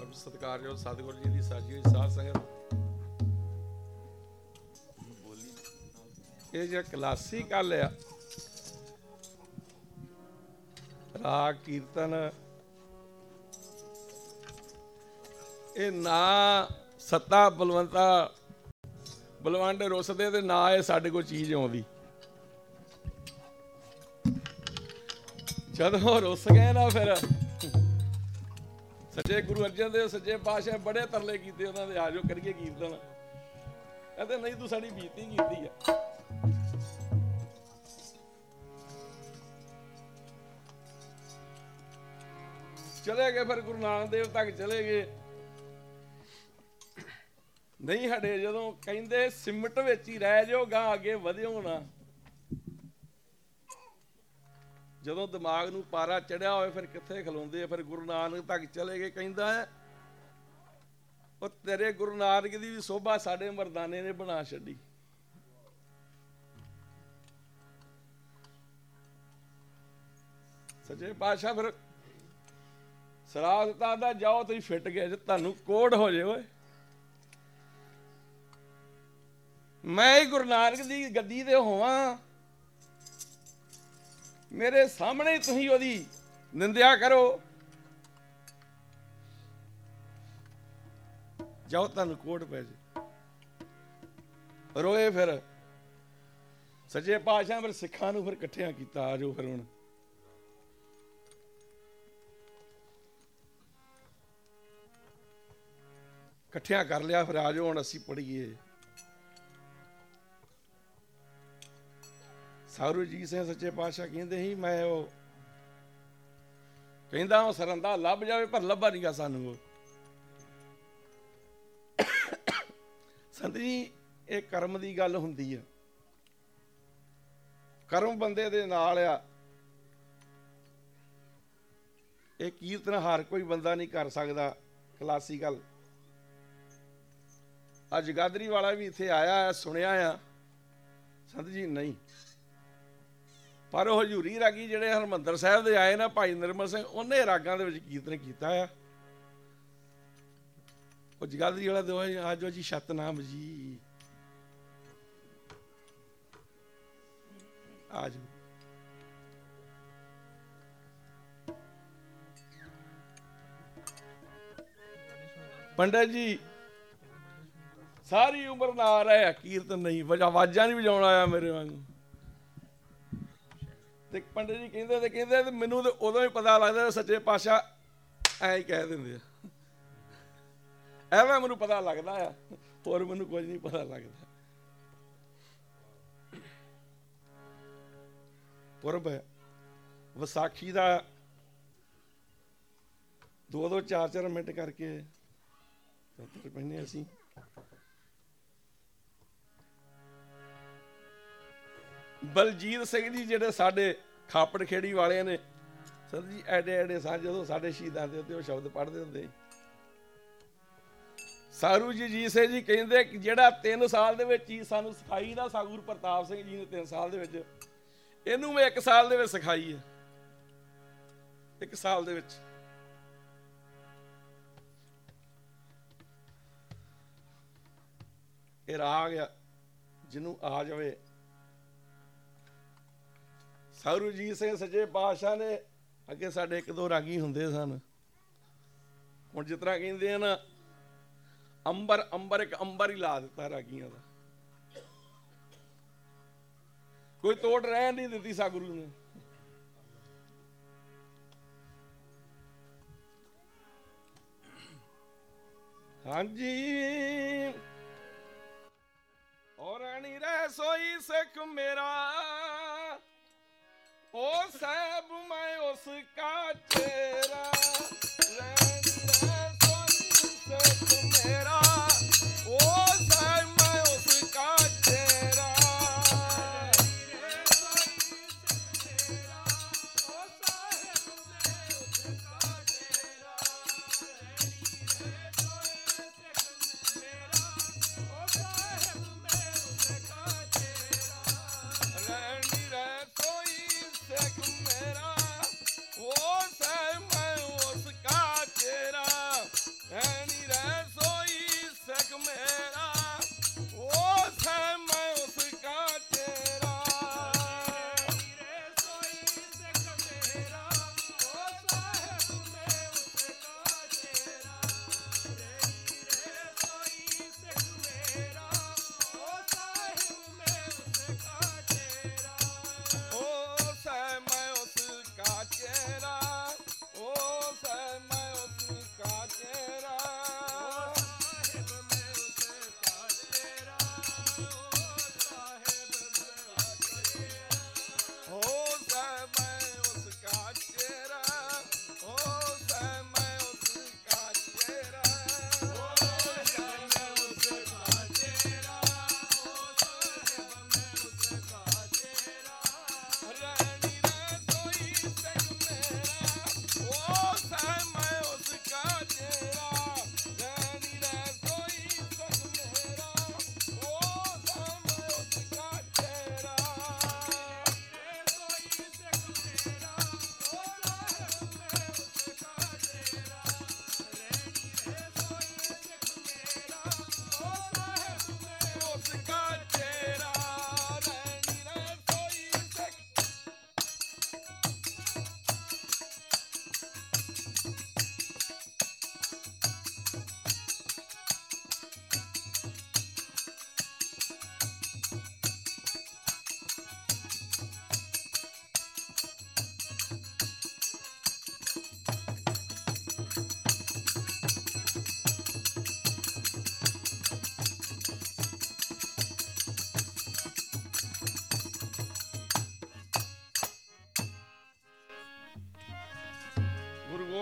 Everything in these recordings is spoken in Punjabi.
ਪਰਮ ਸਤਿਕਾਰਯੋਗ ਸਤਿਗੁਰੂ ਜੀ ਦੀ ਸਾਜੀ ਹੋਈ ਸਾਧ ਸੰਗਤ। ਇਹ ਜਿਹੜਾ ਕਲਾਸੀਕਲ ਆ, ਰਾਗ ਕੀਰਤਨ, ਇਹ ਨਾ ਸੱਤਾ ਬਲਵੰਤਾ, ਬਲਵੰਡ ਰੁੱਸਦੇ ਤੇ ਨਾ ਇਹ ਸਾਡੇ ਕੋਲ ਚੀਜ਼ ਆਉਂਦੀ। ਜਦੋਂ ਰੁੱਸ ਗਏ ਨਾ ਫਿਰ ਸੱਚੇ ਗੁਰੂ ਅਰਜਨ ਦੇਵ ਸੱਚੇ ਪਾਤਸ਼ਾਹ ਬੜੇ ਤਰਲੇ ਕੀਤੇ ਉਹਨਾਂ ਦੇ ਆਜੋ ਕਰੀਏ ਕੀਰਤਨ। ਕਹਿੰਦੇ ਨਹੀਂ, ਤੂੰ ਸਾਡੀ ਬੀਤੀ ਕੀਤੀ ਆ। ਚਲੇ ਗਏ ਫਿਰ ਗੁਰੂ ਨਾਨਕ ਦੇਵ ਤੱਕ ਚਲੇ ਗਏ। ਨਹੀਂ ਹਟੇ ਜਦੋਂ ਕਹਿੰਦੇ ਸਿਮਟ ਵਿੱਚ ਹੀ ਰਹਿ ਜਾਓ, ਗਾਂ ਅੱਗੇ ਵਧਿਓ ਨਾ। ਜਦੋਂ ਦਿਮਾਗ ਨੂੰ ਪਾਰਾ ਚੜਿਆ ਹੋਵੇ, ਫਿਰ ਕਿੱਥੇ ਖਲੋਂਦੇ ਆ? ਫਿਰ ਗੁਰੂ ਨਾਨਕ ਤੱਕ ਚਲੇ ਗਏ, ਕਹਿੰਦਾ ਹੈ, ਉਹ ਤੇਰੇ ਗੁਰੂ ਨਾਨਕ ਦੀ ਵੀ ਸੋਭਾ ਸਾਡੇ ਮਰਦਾਨੇ ਨੇ ਬਣਾ ਛੱਡੀ। ਸੱਚੇ ਪਾਤਸ਼ਾਹ, ਫਿਰ ਸਰਾਸਤਾ ਦਾ ਜਾਓ, ਤੁਸੀਂ ਫਿੱਟ ਗਏ ਜੇ, ਤੁਹਾਨੂੰ ਕੋੜ ਹੋ ਜੇ, ਓਏ। ਮੈਂ ਗੁਰੂ ਨਾਨਕ ਦੀ ਗੱਦੀ ਤੇ ਹੋਵਾਂ। ਮੇਰੇ ਸਾਹਮਣੇ ਤੁਸੀਂ ਉਹਦੀ ਨਿੰਦਿਆ ਕਰੋ। ਜਾਓ ਤੁਹਾਨੂੰ ਕੋਟ ਪੈ ਜੇ। ਰੋਏ ਫਿਰ। ਸੱਚੇ ਪਾਤਸ਼ਾਹ ਫਿਰ ਸਿੱਖਾਂ ਨੂੰ ਫਿਰ ਇਕੱਠਿਆਂ ਕੀਤਾ ਆਜੋ ਫਿਰ ਹੁਣ। ਇਕੱਠਿਆਂ ਕਰ ਲਿਆ ਫਿਰ ਆਜੋ ਹੁਣ ਅਸੀਂ ਪੜੀਏ ਸਾਰੂ ਜੀ ਸਿੰਘ ਸੱਚੇ ਪਾਤਸ਼ਾਹ ਕਹਿੰਦੇ ਸੀ, ਮੈਂ ਉਹ ਕਹਿੰਦਾ ਉਹ ਸਰੰਦਾ ਲੱਭ ਜਾਵੇ, ਪਰ ਲੱਭਾ ਨਹੀਂਗਾ ਸਾਨੂੰ ਸੰਤ ਜੀ, ਇਹ ਕਰਮ ਦੀ ਗੱਲ ਹੁੰਦੀ ਆ। ਕਰਮ ਬੰਦੇ ਦੇ ਨਾਲ ਆ। ਇਹ ਕੀਰਤਨ ਹਰ ਕੋਈ ਬੰਦਾ ਨਹੀਂ ਕਰ ਸਕਦਾ, ਕਲਾਸੀਕਲ। ਅੱਜ ਗਾਦਰੀ ਵਾਲਾ ਵੀ ਇੱਥੇ ਆਇਆ ਸੁਣਿਆ ਆ। ਸੰਤ ਜੀ, ਨਹੀਂ। ਪਰ ਉਹ ਹਜੂਰੀ ਰਾਗੀ ਜਿਹੜੇ ਹਰਮੰਦਰ ਸਾਹਿਬ ਦੇ ਆਏ ਨਾ ਭਾਈ ਨਿਰਮਲ ਸਿੰਘ, ਉਹਨੇ ਰਾਗਾਂ ਦੇ ਵਿੱਚ ਕੀਰਤਨ ਕੀਤਾ ਆ। ਉਹ ਜਗਾਦਰੀ ਵਾਲਾ ਦੋਏ ਆਜੋ ਜੀ, ਸਤਨਾਮ ਜੀ। ਆਜੋ ਪੰਡਤ ਜੀ, ਸਾਰੀ ਉਮਰ ਨਾ ਰਿਹਾ ਕੀਰਤਨ ਨਹੀਂ ਵਜਾ ਆਵਾਜ਼ਾਂ ਨਹੀਂ ਵਜਾਉਣ ਆਇਆ ਮੇਰੇ ਵਾਂਗੂ। ਤੇ ਪੰਡਿਤ ਜੀ ਕਹਿੰਦੇ ਤੇ ਕਹਿੰਦੇ ਤੇ ਮੈਨੂੰ ਤੇ ਉਦੋਂ ਹੀ ਪਤਾ ਲੱਗਦਾ ਸੱਚੇ ਪਾਤਸ਼ਾਹ ਐਂ ਕਹਿ ਦਿੰਦੇ ਆ। ਐਵੇਂ ਮੈਨੂੰ ਪਤਾ ਲੱਗਦਾ ਆ। ਹੋਰ ਮੈਨੂੰ ਕੁਝ ਨਹੀਂ ਪਤਾ ਲੱਗਦਾ। ਪੁਰਬ ਹੈ। ਵਿਸਾਖੀ ਦਾ ਦੋ ਦੋ ਚਾਰ ਚਾਰ ਮਿੰਟ ਕਰਕੇ ਪੈਂਦੇ ਅਸੀਂ। ਬਲਜੀਤ ਸਿੰਘ ਜੀ ਜਿਹੜੇ ਸਾਡੇ ਖਾਪੜ ਖੇੜੀ ਵਾਲੇ ਨੇ, ਸਰ ਜੀ, ਐਡੇ ਐਡੇ ਸਾਂ ਜਦੋਂ ਸਾਡੇ ਸ਼ਹੀਦਾਂ ਦੇ ਉੱਤੇ ਉਹ ਸ਼ਬਦ ਪੜ੍ਹਦੇ ਹੁੰਦੇ ਸਾਰੂ ਜੀ ਜੀ ਸੇ ਜੀ ਕਹਿੰਦੇ ਕਿ ਜਿਹੜਾ 3 ਸਾਲ ਦੇ ਵਿੱਚ ਹੀ ਸਾਨੂੰ ਸਿਖਾਈ ਨਾ, ਸਾਗੂਰ ਪ੍ਰਤਾਪ ਸਿੰਘ ਜੀ ਨੇ 3 ਸਾਲ ਦੇ ਵਿੱਚ, ਇਹਨੂੰ ਮੈਂ 1 ਸਾਲ ਦੇ ਵਿੱਚ ਸਿਖਾਈ ਹੈ। 1 ਸਾਲ ਦੇ ਵਿੱਚ। ਇਹ ਰਾਗ ਜਿਹਨੂੰ ਆ ਜਾਵੇ ਸਾਰੂ ਜੀ ਸਿੰਘ ਸੱਚੇ ਪਾਤਸ਼ਾਹ ਨੇ ਅੱਗੇ ਸਾਡੇ ਇੱਕ ਦੋ ਰਾਗੀ ਹੁੰਦੇ ਸਨ। ਹੁਣ ਜਿਸ ਤਰ੍ਹਾਂ ਕਹਿੰਦੇ ਆ ਨਾ, ਅੰਬਰ ਅੰਬਰ ਇੱਕ ਅੰਬਰ ਹੀ ਲਾ ਦਿੱਤਾ ਰਾਗੀਆਂ ਦਾ। ਕੋਈ ਤੋੜ ਰਹਿ ਨਹੀਂ ਦਿੱਤੀ ਸਾਗੁਰੂ ਨੇ। ਹਾਂਜੀ। ਔਰ ਅਣੀ ਰਹਿ ਸੋਈ ਸਿੱਖ ਮੇਰਾ। ਓ ਸਾਹਿਬ ਮੈਂ ਉਸ ਕਾ ਚੇਰਾ ਰਹਿ ਸੋਈ ਸਿੱਖ ਮੇਰਾ।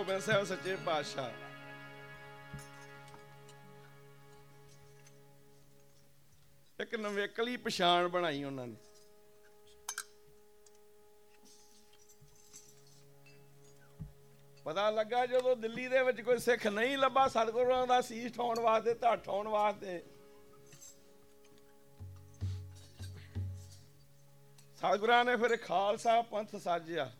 ਹਰਗੋਬਿੰਦ ਸਾਹਿਬ ਸੱਚੇ ਪਾਤਸ਼ਾਹ। ਇੱਕ ਨਵੇਕਲੀ ਪਛਾਣ ਬਣਾਈ ਉਹਨਾਂ ਨੇ। ਪਤਾ ਲੱਗਾ ਜਦੋਂ ਦਿੱਲੀ ਦੇ ਵਿੱਚ ਕੋਈ ਸਿੱਖ ਨਹੀਂ ਲੱਭਾ ਸਤਿਗੁਰਾਂ ਦਾ ਸੀਸ ਠਾਉਣ ਵਾਸਤੇ ਧੜ ਠਾਉਣ ਵਾਸਤੇ। ਸਤਿਗੁਰਾਂ ਨੇ ਫਿਰ ਖਾਲਸਾ ਪੰਥ ਸਾਜਿਆ।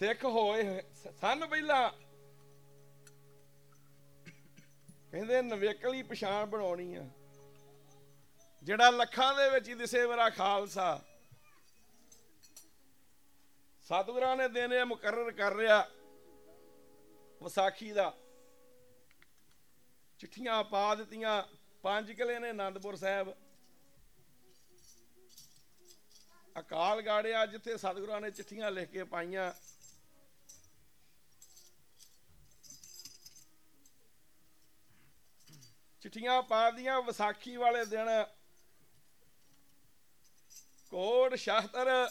ਸਿੱਖ ਹੋਏ ਸਨ ਪਹਿਲਾਂ। ਕਹਿੰਦੇ ਨਵੇਕਲੀ ਪਛਾਣ ਬਣਾਉਣੀ ਆ। ਜਿਹੜਾ ਲੱਖਾਂ ਦੇ ਵਿੱਚ ਹੀ ਦਿਸੇ ਮੇਰਾ ਖਾਲਸਾ। ਸਤਿਗੁਰਾਂ ਨੇ ਦਿਨ ਇਹ ਮੁਕਰਰ ਕਰ ਰਿਹਾ ਵਿਸਾਖੀ ਦਾ। ਚਿੱਠੀਆਂ ਪਾ ਦਿੱਤੀਆਂ, ਪੰਜ ਕਿਲੇ ਨੇ ਆਨੰਦਪੁਰ ਸਾਹਿਬ। ਅਕਾਲ ਗਾੜਿਆ ਜਿੱਥੇ ਸਤਿਗੁਰਾਂ ਨੇ ਚਿੱਠੀਆਂ ਲਿਖ ਕੇ ਪਾਈਆਂ। ਚਿੱਠੀਆਂ ਪਾ ਦੀਆਂ ਵਿਸਾਖੀ ਵਾਲੇ ਦਿਨ। ਕੋਟ ਸ਼ਾਹਤਰ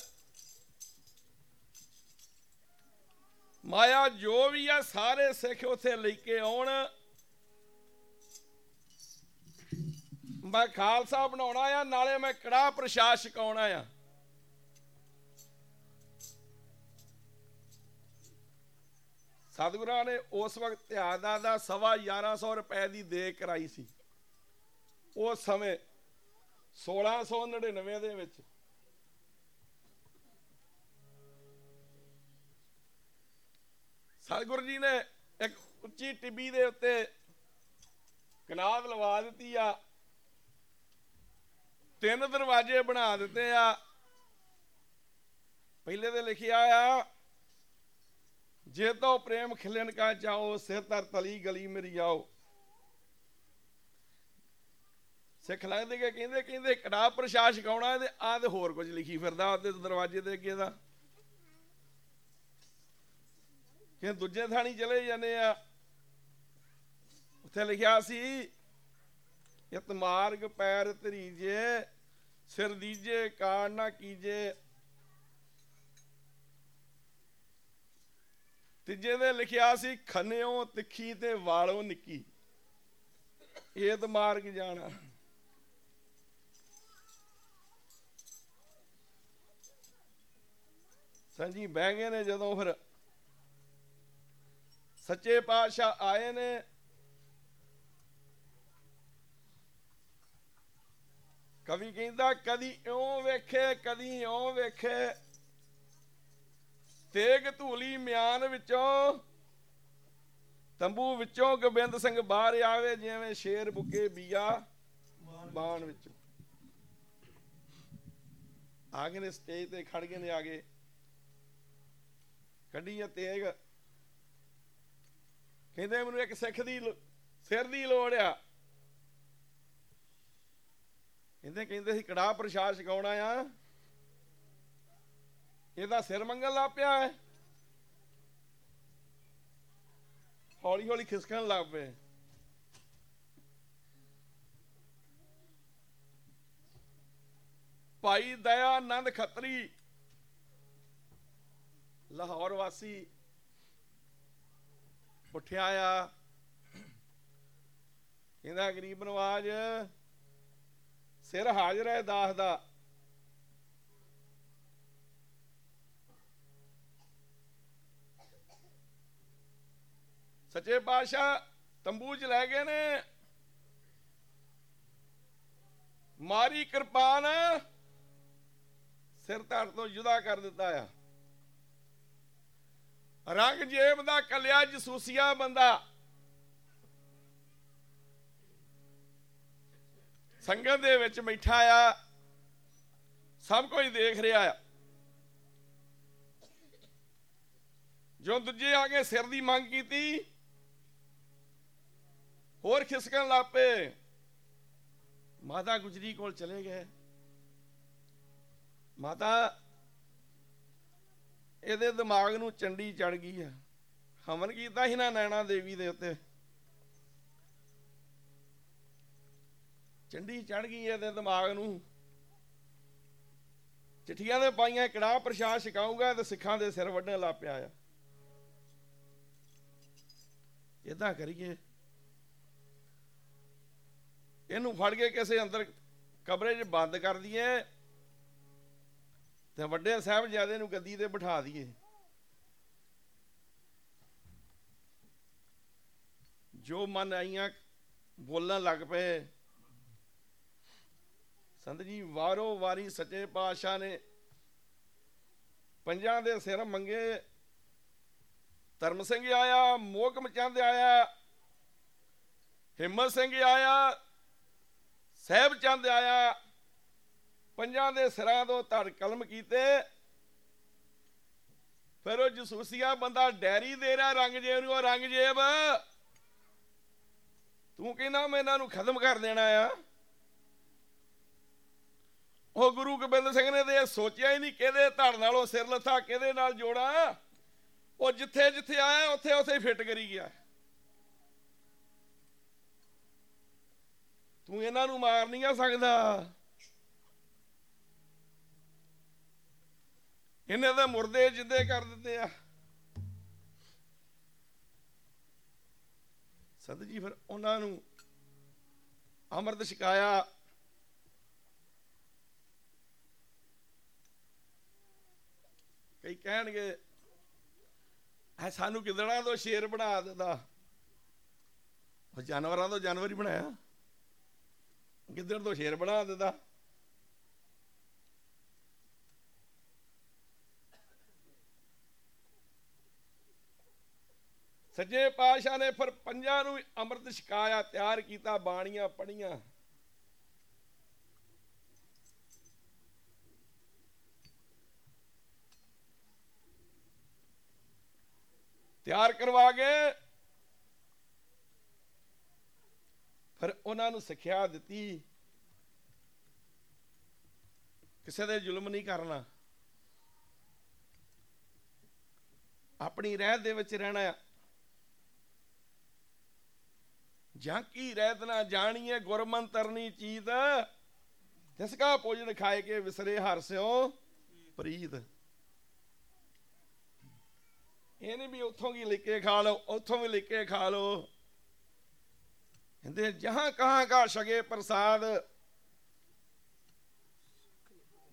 ਮਾਇਆ ਜੋ ਵੀ ਆ, ਸਾਰੇ ਸਿੱਖ ਉੱਥੇ ਲੈ ਕੇ ਆਉਣ। ਮੈਂ ਖਾਲਸਾ ਬਣਾਉਣਾ ਆ, ਨਾਲੇ ਮੈਂ ਕੜਾ ਪ੍ਰਸ਼ਾਸਕ ਆਉਣਾ ਆ। ਸਤਿਗੁਰਾਂ ਨੇ ਉਸ ਵਕਤ ਧਿਆਦਾ ਦਾ ਸਵਾ 1100 ਰੁਪਏ ਦੀ ਦੇ ਕਰਾਈ ਸੀ। ਉਸ ਸਮੇਂ 1699 ਦੇ ਵਿੱਚ ਸਤਿਗੁਰੂ ਜੀ ਨੇ ਇੱਕ ਉੱਚੀ ਟਿੱਬੀ ਦੇ ਉੱਤੇ ਕਨਾਦ ਲਵਾ ਦਿੱਤੀ ਆ। ਤਿੰਨ ਦਰਵਾਜ਼ੇ ਬਣਾ ਦਿੱਤੇ ਆ। ਪਹਿਲੇ ਤੇ ਲਿਖਿਆ ਆ ਜੇ ਤੋ ਪ੍ਰੇਮ ਖਿਲਣ ਕਾ ਚਾਓ ਸਿਰ ਤਰ ਤਲੀ ਗਲੀ ਮੇਰੀ ਆਓ। ਸਿੱਖ ਲੱਗਦੇ ਕਿ ਕਹਿੰਦੇ ਕਹਿੰਦੇ ਕੜਾ ਪ੍ਰਸ਼ਾਦ ਛਕਾਉਣਾ ਤੇ ਆ ਤੇ ਹੋਰ ਕੁਝ ਲਿਖੀ ਫਿਰਦਾ ਉਹਦੇ ਦਰਵਾਜ਼ੇ ਤੇ ਅੱਗੇ ਦਾ। ਕਿ ਦੂਜੇ ਥਾਣੀ ਚਲੇ ਜਾਂਦੇ ਆ। ਉੱਥੇ ਲਿਖਿਆ ਸੀ ਇਤ ਮਾਰਗ ਪੈਰ ਧਰੀਜੇ, ਸਿਰ ਦੀਜੇ, ਕਾਣ ਨਾ ਕੀਜੇ ਤੀਜੇ ਦੇ ਲਿਖਿਆ ਸੀ, ਖੰਨਿਓ ਤਿੱਖੀ ਤੇ ਵਾਲੋਂ ਨਿੱਕੀ। ਇਹ ਤੇ ਮਾਰਗ ਜਾਣਾ। ਸੰਜੀ, ਬਹਿ ਗਏ ਨੇ ਜਦੋਂ ਫਿਰ ਸੱਚੇ ਪਾਤਸ਼ਾਹ ਆਏ ਨੇ। ਕਵੀ ਕਹਿੰਦਾ, ਕਦੀ ਇਉਂ ਵੇਖੇ, ਕਦੀ ਇਉਂ ਵੇਖੇ ਤੇਗ ਧੂਲੀ ਮਿਆਨ ਵਿੱਚੋਂ, ਤੰਬੂ ਵਿੱਚੋਂ ਗੋਬਿੰਦ ਸਿੰਘ ਬਾਹਰ ਆਵੇ, ਜਿਵੇਂ ਸ਼ੇਰ ਬੁੱਕੇ ਬੀਆ ਬਾਣ ਵਿੱਚੋਂ। ਆ ਨੇ ਸਟੇਜ ਤੇ, ਖੜ ਗਏ ਨੇ ਆ ਕੱਢੀ ਆ ਤੇਗ। ਕਹਿੰਦੇ ਮੈਨੂੰ ਇੱਕ ਸਿੱਖ ਦੀ ਸਿਰ ਦੀ ਲੋੜ ਆ। ਕਹਿੰਦੇ ਕਹਿੰਦੇ ਸੀ ਕੜਾ ਪ੍ਰਸ਼ਾਦ ਛਕਾਉਣਾ ਆ ਇਹਦਾ ਸਿਰ ਮੰਗਣ ਲੱਗ ਪਿਆ ਹੈ। ਹੌਲੀ ਹੌਲੀ ਖਿਸਕਣ ਲੱਗ ਪਏ। ਭਾਈ ਦਇਆ ਆਨੰਦ ਖੱਤਰੀ, ਲਾਹੌਰ ਵਾਸੀ, ਉੱਠਿਆ ਆ। ਇਹਦਾ ਗਰੀਬ ਨਵਾਜ, ਸਿਰ ਹਾਜ਼ਰ ਹੈ ਦਾਸ ਦਾ। ਸੱਚੇ ਪਾਤਸ਼ਾਹ ਤੰਬੂ ਚ ਲੈ ਗਏ ਨੇ। ਮਾਰੀ ਕਿਰਪਾਨ ਸਿਰ ਧੜ ਤੋਂ ਜੁਦਾ ਕਰ ਦਿੱਤਾ ਆ। ਰੰਗ ਜੇਬ ਦਾ ਕਲਿਆ ਜਸੂਸੀਆ ਬੰਦਾ। ਸੰਗਤ ਦੇ ਵਿੱਚ ਬੈਠਾ ਆ। ਸਭ ਕੁਝ ਦੇਖ ਰਿਹਾ ਆ। ਜੋ ਦੂਜੇ ਆ ਕੇ ਸਿਰ ਦੀ ਮੰਗ ਕੀਤੀ ਹੋਰ ਖਿਸਕਣ ਲੱਗ ਪਏ। ਮਾਤਾ ਗੁਜਰੀ ਕੋਲ ਚਲੇ ਗਏ। ਮਾਤਾ, ਇਹਦੇ ਦਿਮਾਗ ਨੂੰ ਚੰਡੀ ਚੜ ਗਈ ਆ। ਹਮਨ ਕੀਤਾ ਸੀ ਨਾ ਨੈਣਾ ਦੇਵੀ ਦੇ ਉੱਤੇ। ਚੰਡੀ ਚੜ ਗਈ ਇਹਦੇ ਦਿਮਾਗ ਨੂੰ। ਚਿੱਠੀਆਂ ਦੇ ਪਾਈਆਂ ਕੜਾਹ ਪ੍ਰਸ਼ਾਦ ਛਕਾਊਗਾ ਤੇ ਸਿੱਖਾਂ ਦੇ ਸਿਰ ਵੱਢਣ ਲੱਗ ਪਿਆ ਆ। ਇਦਾਂ ਕਰੀਏ। ਇਹਨੂੰ ਫੜ ਕੇ ਕਿਸੇ ਅੰਦਰ ਕਮਰੇ 'ਚ ਬੰਦ ਕਰ ਦਈਏ ਤੇ ਵੱਡੇ ਸਾਹਿਬਜ਼ਾਦੇ ਨੂੰ ਗੱਦੀ ਤੇ ਬਿਠਾ ਦਈਏ। ਜੋ ਮਨ ਆਈਆਂ ਬੋਲਣ ਲੱਗ ਪਏ। ਸੰਤ ਜੀ, ਵਾਰੋ ਵਾਰੀ ਸੱਚੇ ਪਾਤਸ਼ਾਹ ਨੇ ਪੰਜਾਂ ਦੇ ਸਿਰ ਮੰਗੇ। ਧਰਮ ਸਿੰਘ ਆਇਆ, ਮੋਹਕਮ ਚੰਦ ਆਇਆ, ਹਿੰਮਤ ਸਿੰਘ ਆਇਆ। ਸਹਿਬ ਚੰਦ ਆਇਆ, ਪੰਜਾਂ ਦੇ ਸਿਰਾਂ ਤੋਂ ਧੜ ਕਲਮ ਕੀਤੇ। ਫਿਰ ਉਹ ਜਸੂਸੀਆ ਬੰਦਾ ਡੈਰੀ ਦੇ ਰਿਹਾ, ਰੰਗ ਜੇਬ ਨੂੰ, ਉਹ ਰੰਗ ਤੂੰ ਕਹਿੰਦਾ, ਮੈਂ ਇਹਨਾਂ ਨੂੰ ਖਤਮ ਕਰ ਦੇਣਾ ਆ। ਉਹ ਗੁਰੂ ਗੋਬਿੰਦ ਸਿੰਘ ਨੇ ਤੇ ਸੋਚਿਆ ਹੀ ਨਹੀਂ ਕਿਹਦੇ ਧੜ ਨਾਲੋਂ ਸਿਰ ਲੱਥਾ, ਕਿਹਦੇ ਨਾਲ ਜੋੜਾ। ਉਹ ਜਿੱਥੇ ਜਿੱਥੇ ਆਇਆ ਉੱਥੇ ਉੱਥੇ ਹੀ ਫਿੱਟ ਕਰੀ ਗਿਆ। ਤੂੰ ਇਹਨਾਂ ਨੂੰ ਮਾਰ ਨਹੀਂ ਆ ਸਕਦਾ। ਇਹਨੇ ਤਾਂ ਮੁਰਦੇ ਜਿੱਦੇ ਕਰ ਦਿੱਤੇ ਆ। ਸੰਤ ਜੀ, ਫਿਰ ਉਹਨਾਂ ਨੂੰ ਅੰਮ੍ਰਿਤ ਛਕਾਇਆ। ਕਈ ਕਹਿਣਗੇ, ਐ ਸਾਨੂੰ ਕਿਦਣਾ ਤੋਂ ਸ਼ੇਰ ਬਣਾ ਦਿੰਦਾ ਉਹ ਜਾਨਵਰਾਂ ਤੋਂ ਜਾਨਵਰ ਹੀ ਬਣਾਇਆ। ਗਿੱਦੜ ਤੋਂ ਸ਼ੇਰ ਬਣਾ ਦਿੰਦਾ ਸੱਜੇ ਪਾਤਸ਼ਾਹ ਨੇ ਫਿਰ ਪੰਜਾਂ ਨੂੰ ਅੰਮ੍ਰਿਤ ਛਕਾਇਆ, ਤਿਆਰ ਕੀਤਾ, ਬਾਣੀਆਂ ਪੜੀਆਂ ਤਿਆਰ ਕਰਵਾ ਕੇ ਫਿਰ ਉਹਨਾਂ ਨੂੰ ਸਿੱਖਿਆ ਦਿੱਤੀ। ਕਿਸੇ ਦੇ ਜ਼ੁਲਮ ਨਹੀਂ ਕਰਨਾ। ਆਪਣੀ ਰਹਿਤ ਦੇ ਵਿੱਚ ਰਹਿਣਾ ਆ। ਜਾਂਕੀ ਰਹਿਤ ਨਾ ਜਾਣੀਏ ਗੁਰਮੰਤਰਨੀ ਚੀਤ। ਤਿਸ ਕਾ ਭੋਜਨ ਖਾਏ ਕੇ ਵਿਸਰੇ ਹਰ ਸਿਓ ਪ੍ਰੀਤ। ਇਹਨੇ ਵੀ ਉੱਥੋਂ ਕੀ ਲੈ ਕੇ ਖਾ ਲਓ, ਉੱਥੋਂ ਵੀ ਲੈ ਕੇ ਖਾ ਲਓ। ਕਹਿੰਦੇ ਜਹਾਂ ਕਹਾਂ ਕਾ ਸ਼ਗੇ ਪ੍ਰਸਾਦ,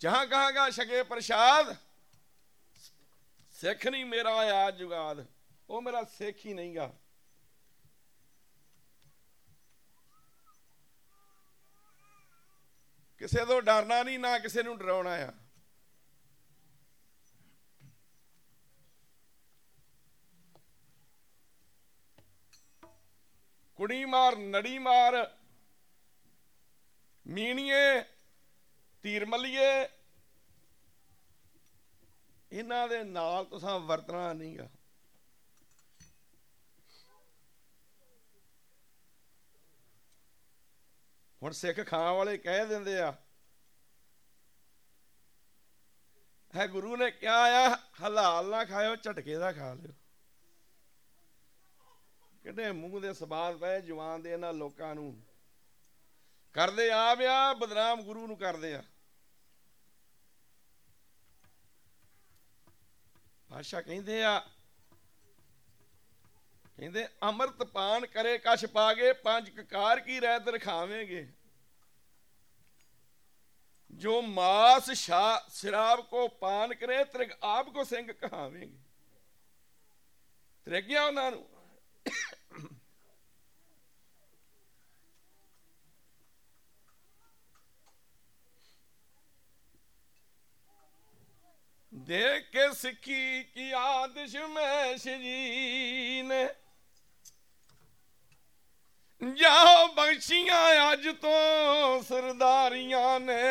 ਜਹਾਂ ਕਹਾਂ ਕਾ ਸ਼ਗੇ ਪ੍ਰਸਾਦ, ਸਿੱਖ ਨਹੀਂ ਮੇਰਾ ਆ ਜੁਗਾਦ, ਉਹ ਮੇਰਾ ਸਿੱਖ ਹੀ ਨਹੀਂਗਾ। ਕਿਸੇ ਤੋਂ ਡਰਨਾ ਨਹੀਂ, ਨਾ ਕਿਸੇ ਨੂੰ ਡਰਾਉਣਾ ਆ। ਕੁੜੀ ਮਾਰ, ਨੜੀ ਮਾਰ। ਮੀਣੀਏ ਤੀਰ ਮੱਲੀਏ ਇਹਨਾਂ ਦੇ ਨਾਲ ਤੁਸੀਂ ਵਰਤਣਾ ਨਹੀਂਗਾ। ਹੁਣ ਸਿੱਖ ਖਾਣ ਵਾਲੇ ਕਹਿ ਦਿੰਦੇ ਆ, ਹੈ ਗੁਰੂ ਨੇ ਕਿਹਾ ਆ, ਹਲਾਲ ਨਾ ਖਾਇਓ, ਝਟਕੇ ਦਾ ਖਾ ਲਿਓ। ਕਿਹੜੇ ਮੂੰਹ ਦੇ ਸਵਾਦ ਪਏ ਜਵਾਨ ਦੇ ਇਹਨਾਂ ਲੋਕਾਂ ਨੂੰ। ਕਰਦੇ ਆ, ਬਦਨਾਮ ਗੁਰੂ ਨੂੰ ਕਰਦੇ ਆ। ਭਾਸ਼ਾ ਕਹਿੰਦੇ ਆ, ਕਹਿੰਦੇ, ਅੰਮ੍ਰਿਤ ਪਾਨ ਕਰੇ ਕਛ ਪਾਗੇ, ਪੰਜ ਕਕਾਰ ਕੀ ਰਹਿਤ ਰਖਾਵੇਂਗੇ ਜੋ ਮਾਸ ਸ਼ਾ ਸ਼ਰਾਬ ਕੋ ਪਾਨ ਕਰੇ, ਤ੍ਰਿਗ ਆਪ ਕੋ ਸਿੰਘ ਕਹਾਵੇਂਗੇ। ਤ੍ਰਿਗਿਆ ਉਹਨਾਂ ਨੂੰ। ਦੇਖ ਕੇ ਸਿੱਖੀ ਕੀ ਆਦਿਸ਼ ਮੈਂ ਜੀ ਜਾਓ ਬਖਸ਼ੀਆਂ ਅੱਜ ਤੋਂ ਸਰਦਾਰੀਆਂ ਨੇ।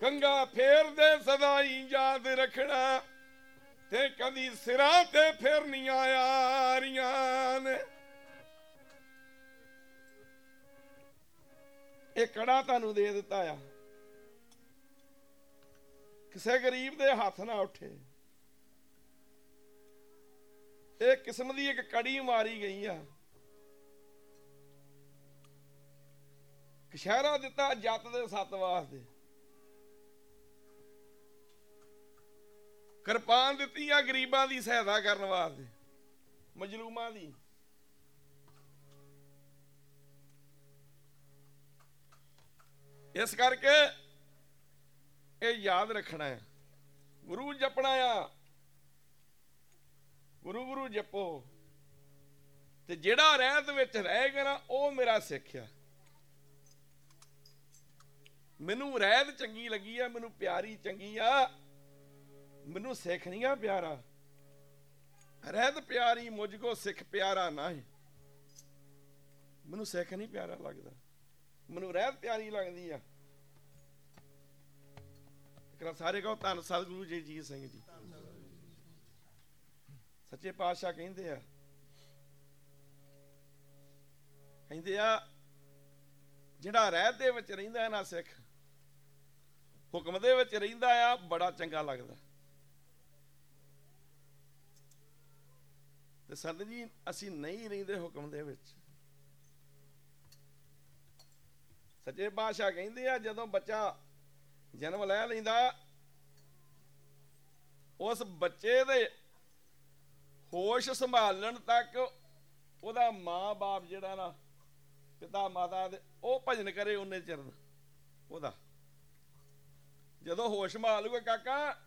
ਕੰਗਾ ਫੇਰਦੇ ਸਦਾਈ ਯਾਦ ਰੱਖਣਾ ਤੇ ਕਦੀ ਸਿਰਾਂ ਤੇ ਫੇਰਨੀਆਂ ਯਾਰੀਆਂ ਨੇ। ਇਹ ਕੜਾ ਤੁਹਾਨੂੰ ਦੇ ਦਿੱਤਾ ਆ। ਕਿਸੇ ਗਰੀਬ ਦੇ ਹੱਥ ਨਾ ਉੱਠੇ। ਇਹ ਕਿਸਮ ਦੀ ਇੱਕ ਕੜੀ ਮਾਰੀ ਗਈ ਆ। ਕਸ਼ਹਿਰਾ ਦਿੱਤਾ ਜੱਤ ਦੇ ਸੱਤ ਵਾਸਤੇ। ਕਿਰਪਾਨ ਦਿੱਤੀ ਆ ਗਰੀਬਾਂ ਦੀ ਸਹਾਇਤਾ ਕਰਨ ਵਾਸਤੇ, ਮਜਲੂਮਾਂ ਦੀ। ਇਸ ਕਰਕੇ ਇਹ ਯਾਦ ਰੱਖਣਾ ਹੈ। ਗੁਰੂ ਜਪਣਾ ਆ। ਗੁਰੂ ਗੁਰੂ ਜਪੋ। ਤੇ ਜਿਹੜਾ ਰਹਿਤ ਵਿੱਚ ਰਹੇਗਾ ਨਾ, ਉਹ ਮੇਰਾ ਸਿੱਖ ਆ। ਮੈਨੂੰ ਰਹਿਤ ਚੰਗੀ ਲੱਗੀ ਆ, ਮੈਨੂੰ ਪਿਆਰੀ ਚੰਗੀ ਆ। ਮੈਨੂੰ ਸਿੱਖ ਨਹੀਂ ਆ ਪਿਆਰਾ। ਰਹਿਤ ਪਿਆਰੀ, ਮੁਝ ਕੋ ਸਿੱਖ ਪਿਆਰਾ ਨਾ ਹੈ ਮੈਨੂੰ ਸਿੱਖ ਨਹੀਂ ਪਿਆਰਾ ਲੱਗਦਾ। ਮੈਨੂੰ ਰਹਿਤ ਪਿਆਰੀ ਲੱਗਦੀ ਆ। ਇਕਰਾ ਸਾਰੇ ਕਹੋ ਧੰਨ ਸਤਿਗੁਰੂ ਜੀ ਜੀ ਸਿੰਘ ਜੀ। ਸੱਚੇ ਪਾਤਸ਼ਾਹ ਕਹਿੰਦੇ ਆ ਕਹਿੰਦੇ ਆ, ਜਿਹੜਾ ਰਹਿਤ ਦੇ ਵਿੱਚ ਰਹਿੰਦਾ ਹੈ ਨਾ ਸਿੱਖ, ਹੁਕਮ ਦੇ ਵਿੱਚ ਰਹਿੰਦਾ ਆ, ਬੜਾ ਚੰਗਾ ਲੱਗਦਾ। ਤੇ ਸੰਤ ਜੀ, ਅਸੀਂ ਨਹੀਂ ਰਹਿੰਦੇ ਹੁਕਮ ਦੇ ਵਿੱਚ। ਸੱਚੇ ਪਾਤਸ਼ਾਹ ਕਹਿੰਦੇ ਆ, ਜਦੋਂ ਬੱਚਾ ਜਨਮ ਲੈ ਲੈਂਦਾ। ਉਸ ਬੱਚੇ ਦੇ ਹੋਸ਼ ਸੰਭਾਲਣ ਤੱਕ ਉਹਦਾ ਮਾਂ-ਬਾਪ ਜਿਹੜਾ ਨਾ, ਪਿਤਾ ਮਾਤਾ ਦੇ, ਉਹ ਭਜਨ ਕਰੇ ਉਹਨੇ ਚਿਰ ਉਹਦਾ। ਜਦੋਂ ਹੋਸ਼ ਸੰਭਾਲੂਗਾ ਕਾਕਾ,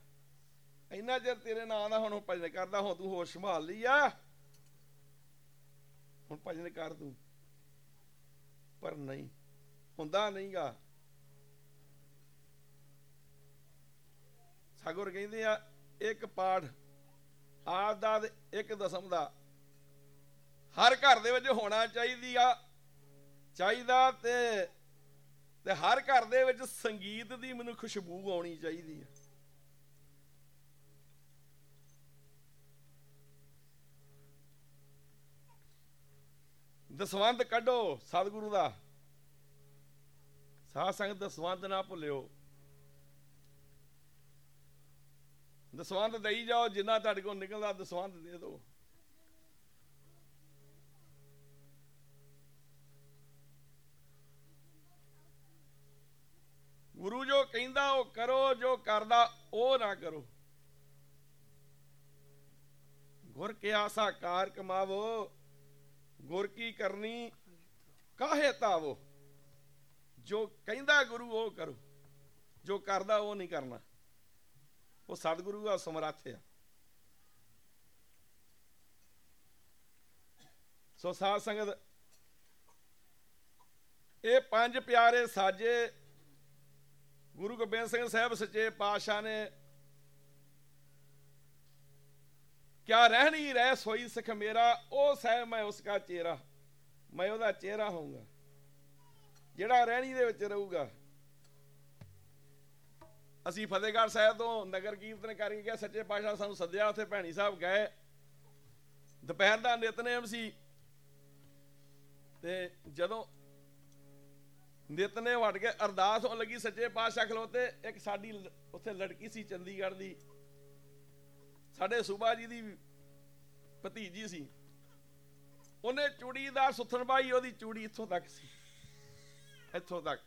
ਇੰਨਾ ਚਿਰ ਤੇਰੇ ਨਾਂ ਦਾ ਹੁਣ ਭਜਨ ਕਰਦਾ, ਹੁਣ ਤੂੰ ਹੋਸ਼ ਸੰਭਾਲ ਲਈ ਆ। ਹੁਣ ਭਜਨ ਕਰ ਤੂੰ। ਪਰ ਨਹੀਂ, ਹੁੰਦਾ ਨਹੀਂਗਾ। ਸਾਗਰ ਕਹਿੰਦੇ ਆ, ਇੱਕ ਪਾਠ ਆਪ ਦਾ ਇੱਕ ਦਸਮ ਦਾ। ਹਰ ਘਰ ਦੇ ਵਿੱਚ ਹੋਣਾ ਚਾਹੀਦੀ ਆ, ਚਾਹੀਦਾ ਤੇ ਤੇ ਹਰ ਘਰ ਦੇ ਵਿੱਚ ਸੰਗੀਤ ਦੀ ਮੈਨੂੰ ਖੁਸ਼ਬੂ ਆਉਣੀ ਚਾਹੀਦੀ ਆ। ਦਸਵੰਦ ਕੱਢੋ ਸਤਿਗੁਰੂ ਦਾ। ਸਾਧ ਸੰਗਤ ਦਸਵੰਦ ਨਾ ਭੁੱਲਿਓ। ਦਸਵੰਦ ਦੇਈ ਜਾਓ, ਜਿੰਨਾ ਤੁਹਾਡੇ ਕੋਲ ਨਿਕਲਦਾ ਦਸਵੰਦ ਦੇ ਦਿਓ। ਗੁਰੂ ਜੋ ਕਹਿੰਦਾ, ਉਹ ਕਰੋ, ਜੋ ਕਰਦਾ, ਉਹ ਨਾ ਕਰੋ। ਗੁਰ ਕੇ ਆਸਾ ਕਾਰ ਕਮਾਵੋ, ਗੁਰ ਕੀ ਕਰਨੀ, ਕਾਹੇ ਤਾਵੋ। ਜੋ ਕਹਿੰਦਾ ਗੁਰੂ, ਉਹ ਕਰੋ। ਜੋ ਕਰਦਾ, ਉਹ ਨਹੀਂ ਕਰਨਾ। ਉਹ ਸਤਿਗੁਰੂ ਦਾ ਸਮਰੱਥ ਆ। ਸੋ ਸਾਧ ਸੰਗਤ, ਇਹ ਪੰਜ ਪਿਆਰੇ ਸਾਜੇ ਗੁਰੂ ਗੋਬਿੰਦ ਸਿੰਘ ਸਾਹਿਬ ਸੱਚੇ ਪਾਤਸ਼ਾਹ ਨੇ ਕਿਆ ਰਹਿਣੀ ਰਹਿ ਸੋਈ ਸਿੱਖ ਮੇਰਾ, ਉਹ ਸਹਿਬ ਮੈਂ ਉਸ ਦਾ ਚਿਹਰਾ ਮੈਂ ਉਹਦਾ ਚਿਹਰਾ ਹੋਊਗਾ। ਜਿਹੜਾ ਰਹਿਣੀ ਦੇ ਵਿੱਚ ਰਹੂਗਾ ਅਸੀਂ ਫਤਿਹਗੜ੍ਹ ਸਾਹਿਬ ਤੋਂ ਨਗਰ ਕੀਰਤਨ ਕਰਕੇ ਗਏ, ਸੱਚੇ ਪਾਤਸ਼ਾਹ ਸਾਨੂੰ ਸੱਦਿਆ, ਉੱਥੇ ਭੈਣੀ ਸਾਹਿਬ ਗਏ। ਦੁਪਹਿਰ ਦਾ ਨਿਤਨੇਮ ਸੀ। ਤੇ ਜਦੋਂ ਨਿਤਨੇ ਵਟ ਕੇ ਅਰਦਾਸ ਹੋਣ ਲੱਗੀ, ਸੱਚੇ ਪਾਤਸ਼ਾਹ ਖਲੋਤੇ, ਇੱਕ ਸਾਡੀ ਉੱਥੇ ਲੜਕੀ ਸੀ ਚੰਡੀਗੜ੍ਹ ਦੀ। ਸਾਡੇ ਸੂਬਾ ਜੀ ਦੀ ਭਤੀਜੀ ਸੀ। ਉਹਨੇ ਚੂੜੀ ਦਾ ਸੁਥਣ ਪਾਈ, ਉਹਦੀ ਚੂੜੀ ਇੱਥੋਂ ਤੱਕ ਸੀ। ਇੱਥੋਂ ਤੱਕ।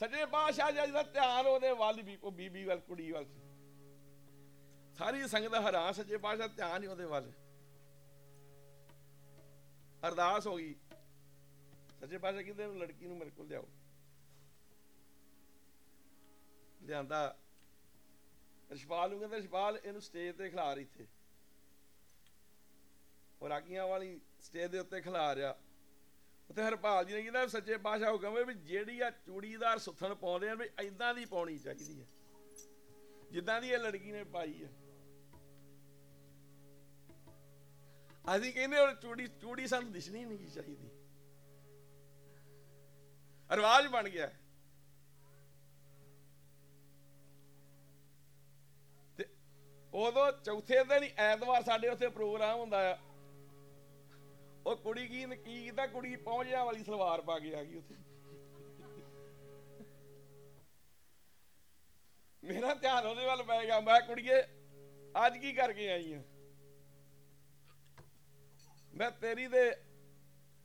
ਸੱਚੇ ਪਾਤਸ਼ਾਹ ਜੀ ਦਾ ਧਿਆਨ ਉਹਦੇ ਵੱਲ ਵੀ, ਉਹ ਬੀਬੀ ਵੱਲ, ਕੁੜੀ ਵੱਲ ਸਾਰੀ ਸੰਗਤ ਹੈਰਾਨ ਸੱਚੇ ਪਾਤਸ਼ਾਹ ਧਿਆਨ ਹੀ ਉਹਦੇ ਵੱਲ। ਅਰਦਾਸ ਹੋ ਗਈ। ਸੱਚੇ ਪਾਤਸ਼ਾਹ ਕਹਿੰਦੇ ਲੜਕੀ ਨੂੰ ਮੇਰੇ ਕੋਲ ਲਿਆਓ। ਲਿਆਂਦਾ। ਰਿਸ਼ਪਾਲ ਨੂੰ ਕਹਿੰਦੇ, ਰਿਸ਼ਪਾਲ, ਇਹਨੂੰ ਸਟੇਜ ਤੇ ਖਿਲਾ ਰਹੀ ਇੱਥੇ। ਉਹ ਰਾਗੀਆਂ ਵਾਲੀ ਸਟੇਜ ਦੇ ਉੱਤੇ ਖਿਲਾ ਰਿਹਾ ਉੱਥੇ ਹਰਪਾਲ ਜੀ ਨੇ ਕਹਿੰਦਾ ਸੱਚੇ ਪਾਤਸ਼ਾਹ ਹੁਕਮ ਹੈ ਵੀ ਜਿਹੜੀ ਆ ਚੂੜੀਦਾਰ ਸੁੱਥਣ ਪਾਉਂਦੇ ਆ ਵੀ ਐਦਾਂ ਦੀ ਪਾਉਣੀ ਚਾਹੀਦੀ ਹੈ ਜਿੱਦਾਂ ਦੀ ਇਹ ਲੜਕੀ ਨੇ ਪਾਈ ਹੈ ਅਸੀਂ ਕਹਿੰਦੇ ਉਹ ਚੂੜੀ ਚੂੜੀ ਸਾਨੂੰ ਦਿਸਣੀ ਨਹੀਂ ਚਾਹੀਦੀ। ਰਿਵਾਜ ਬਣ ਗਿਆ। ਤੇ ਉਦੋਂ ਚੌਥੇ ਦਿਨ ਐਤਵਾਰ ਸਾਡੇ ਉੱਥੇ ਪ੍ਰੋਗਰਾਮ ਹੁੰਦਾ ਆ। ਉਹ ਕੁੜੀ ਕੀ ਕੀ ਕੀਤਾ? ਕੁੜੀ ਪਹੁੰਚਿਆ ਵਾਲੀ ਸਲਵਾਰ ਪਾ ਕੇ ਆ ਗਈ ਉੱਥੇ। ਮੇਰਾ ਧਿਆਨ ਉਹਦੇ ਵੱਲ ਪੈ ਗਿਆ। ਮੈਂ ਕੁੜੀਏ, ਅੱਜ ਕੀ ਕਰਕੇ ਆਈ ਆ? ਮੈਂ ਤੇਰੀ ਦੇ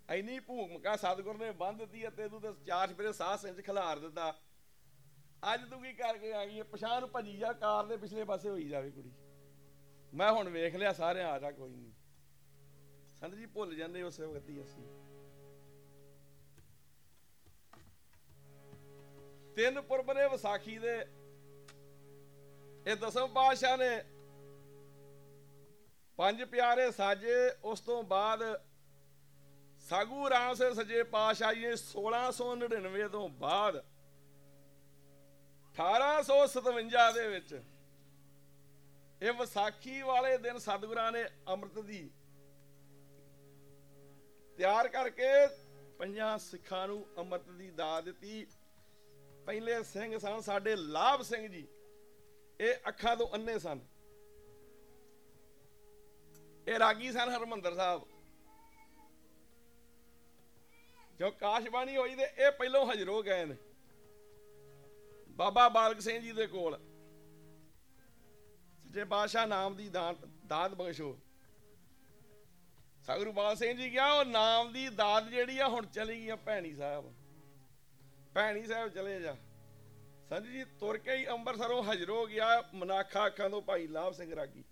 ਐਨੀ ਭੂਮਿਕਾ ਸਤਿਗੁਰ ਨੇ ਬੰਨ ਦਿੱਤੀ ਤੇ ਤੂੰ ਤੇ ਚਾਰ ਸਪਰੇ ਸਾਹ ਸਿੰਘ ਖਿਲਾਰ ਦਿੱਤਾ। ਅੱਜ ਤੂੰ ਕੀ ਕਰਕੇ ਆ ਗਈ ਪਛਾਣ ਨੂੰ ਭੱਜੀ ਜਾ, ਕਾਰ ਦੇ ਪਿਛਲੇ ਪਾਸੇ ਹੋਈ ਜਾਵੇ ਕੁੜੀ। ਮੈਂ ਹੁਣ ਵੇਖ ਲਿਆ, ਸਾਰਿਆਂ ਆ ਜਾ, ਕੋਈ ਨਹੀਂ ਸੰਤ ਜੀ ਭੁੱਲ ਜਾਂਦੇ ਉਸ ਵਕਤ ਹੀ ਅਸੀਂ। ਤਿੰਨ ਪੁਰਬ ਨੇ ਵਿਸਾਖੀ ਦੇ। ਇਹ ਦਸਮ ਪਾਤਸ਼ਾਹ ਨੇ ਪੰਜ ਪਿਆਰੇ ਸਾਜੇ, ਉਸ ਤੋਂ ਬਾਅਦ ਸਾਗੂ ਰਾਮ ਸੇ ਸਜੇ ਪਾਤਸ਼ਾਹ ਜੀ ਨੇ 1699 ਤੋਂ ਬਾਅਦ 1857 ਦੇ ਵਿੱਚ ਇਹ ਵਿਸਾਖੀ ਵਾਲੇ ਦਿਨ ਸਤਿਗੁਰਾਂ ਨੇ ਅੰਮ੍ਰਿਤ ਦੀ ਤਿਆਰ ਕਰਕੇ ਪੰਜਾਂ ਸਿੱਖਾਂ ਨੂੰ ਅੰਮ੍ਰਿਤ ਦੀ ਦਾਤ ਦਿੱਤੀ। ਪਹਿਲੇ ਸਿੰਘ ਸਨ ਸਾਡੇ ਲਾਭ ਸਿੰਘ ਜੀ। ਇਹ ਅੱਖਾਂ ਤੋਂ ਅੰਨੇ ਸਨ। ਇਹ ਰਾਗੀ ਸਨ ਹਰਮੰਦਰ ਸਾਹਿਬ। ਜੋ ਕਾਸ਼ਬਾਣੀ ਹੋਈ ਤੇ ਇਹ ਪਹਿਲੋਂ ਹਜਰੋ ਗਏ ਨੇ। ਬਾਬਾ ਬਾਲਕ ਸਿੰਘ ਜੀ ਦੇ ਕੋਲ। ਸੱਚੇ ਬਾਦਸ਼ਾਹ ਨਾਮ ਦੀ ਦਾਤ ਦਾਤ ਬਖਸ਼ੋ। ਸਗਰੂਪਾਲ ਸਿੰਘ ਜੀ ਕਿਹਾ, ਉਹ ਨਾਮ ਦੀ ਦਾਤ ਜਿਹੜੀ ਆ, ਹੁਣ ਚਲੀ ਗਈ ਆ ਭੈਣੀ ਸਾਹਿਬ। ਭੈਣੀ ਸਾਹਿਬ ਚਲੇ ਜਾ। ਸੰਤ ਜੀ ਤੁਰ ਕੇ ਹੀ ਅੰਮ੍ਰਿਤਸਰੋਂ ਹਜਰੋ ਗਿਆ, ਮਨਾਖਾ ਅੱਖਾਂ ਤੋਂ ਭਾਈ ਲਾਭ ਸਿੰਘ ਰਾਗੀ।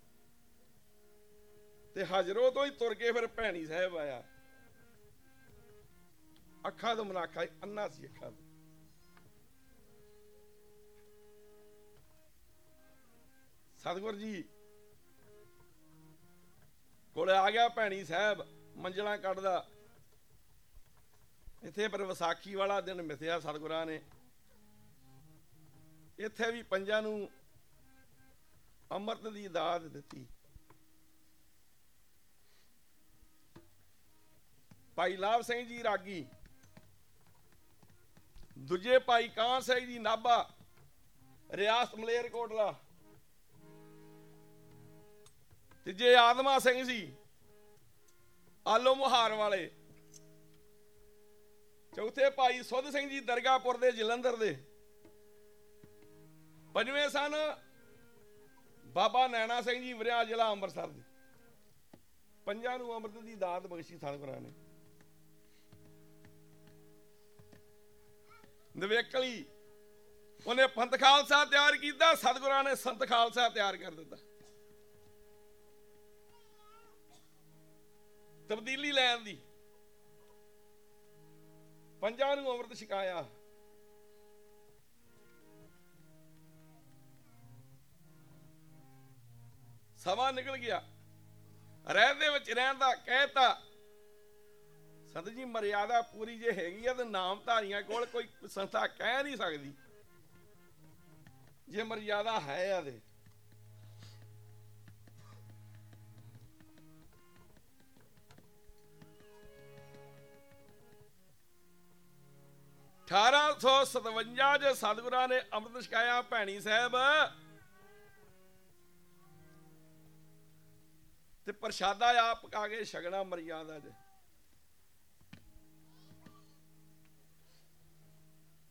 ਤੇ ਹਜਰੋ ਤੋਂ ਹੀ ਤੁਰ ਕੇ ਫਿਰ ਭੈਣੀ ਸਾਹਿਬ ਆਇਆ। ਅੱਖਾਂ ਤੋਂ ਮਨਾਖਾ ਅੰਨਾ ਸੀ ਅੱਖਾਂ ਤੋਂ। ਸਤਗੁਰ ਜੀ ਕੋਲੇ ਆ ਗਿਆ ਭੈਣੀ ਸਾਹਿਬ, ਮੰਜਲਾਂ ਕੱਢਦਾ। ਇੱਥੇ ਪਰ ਵਿਸਾਖੀ ਵਾਲਾ ਦਿਨ ਮਿਥਿਆ ਸਤਗੁਰਾਂ ਨੇ। ਇੱਥੇ ਵੀ ਪੰਜਾਂ ਨੂੰ ਅੰਮ੍ਰਿਤ ਦੀ ਦਾਤ ਦਿੱਤੀ। ਭਾਈ ਲਾਭ ਸਿੰਘ ਜੀ ਰਾਗੀ। ਦੂਜੇ ਭਾਈ ਕਾਂ ਸਿੰਘ ਜੀ ਨਾਭਾ, ਰਿਆਸਤ ਮਲੇਰਕੋਟਲਾ। ਤੀਜੇ ਆਦਮਾ ਸਿੰਘ ਸੀ ਆਲੋ ਮੁਹਾਰ ਵਾਲੇ, ਚੌਥੇ ਭਾਈ ਸੁਧ ਸਿੰਘ ਜੀ ਦਰਗਾਹਪੁਰ ਦੇ ਜਲੰਧਰ ਦੇ, ਪੰਜਵੇਂ ਸਨ ਬਾਬਾ ਨੈਣਾ ਸਿੰਘ ਜੀ ਵਰਿਆ ਜ਼ਿਲ੍ਹਾ ਅੰਮ੍ਰਿਤਸਰ ਦੇ। ਪੰਜਾਂ ਨੂੰ ਅੰਮ੍ਰਿਤ ਦੀ ਦਾਤ ਬਖਸ਼ੀ ਸਤਿਗੁਰਾਂ ਨੇ। ਨਵੇਕਲੀ, ਉਹਨੇ ਪੰਥ ਖਾਲਸਾ ਤਿਆਰ ਕੀਤਾ, ਸਤਿਗੁਰਾਂ ਨੇ ਸੰਤ ਖਾਲਸਾ ਤਿਆਰ ਕਰ ਦਿੱਤਾ। ਤਬਦੀਲੀ ਲੈਣ ਦੀ। ਪੰਜਾਂ ਨੂੰ ਅੰਮ੍ਰਿਤ ਛਕਾਇਆ। ਸਮਾਂ ਨਿਕਲ ਗਿਆ। ਰਹਿਣ ਦੇ ਵਿੱਚ ਰਹਿਣ ਦਾ ਕਹਿਤਾ, ਸੰਤ ਜੀ, ਮਰਿਆਦਾ ਪੂਰੀ ਜੇ ਹੈਗੀ ਆ ਤੇ ਨਾਮ ਧਾਰੀਆਂ ਕੋਲ ਕੋਈ ਸੰਸਥਾ ਕਹਿ ਨਹੀਂ ਸਕਦੀ। ਜੇ ਮਰਿਆਦਾ ਹੈ ਆ ਤੇ 1857 ਚ ਸਤਿਗੁਰਾਂ ਨੇ ਅੰਮ੍ਰਿਤ ਛਕਾਇਆ ਭੈਣੀ ਸਾਹਿਬ। ਤੇ ਪ੍ਰਸ਼ਾਦਾ ਆਪ ਪਕਾ ਕੇ ਛਗਣਾ ਮਰਿਆਦਾ ਜੇ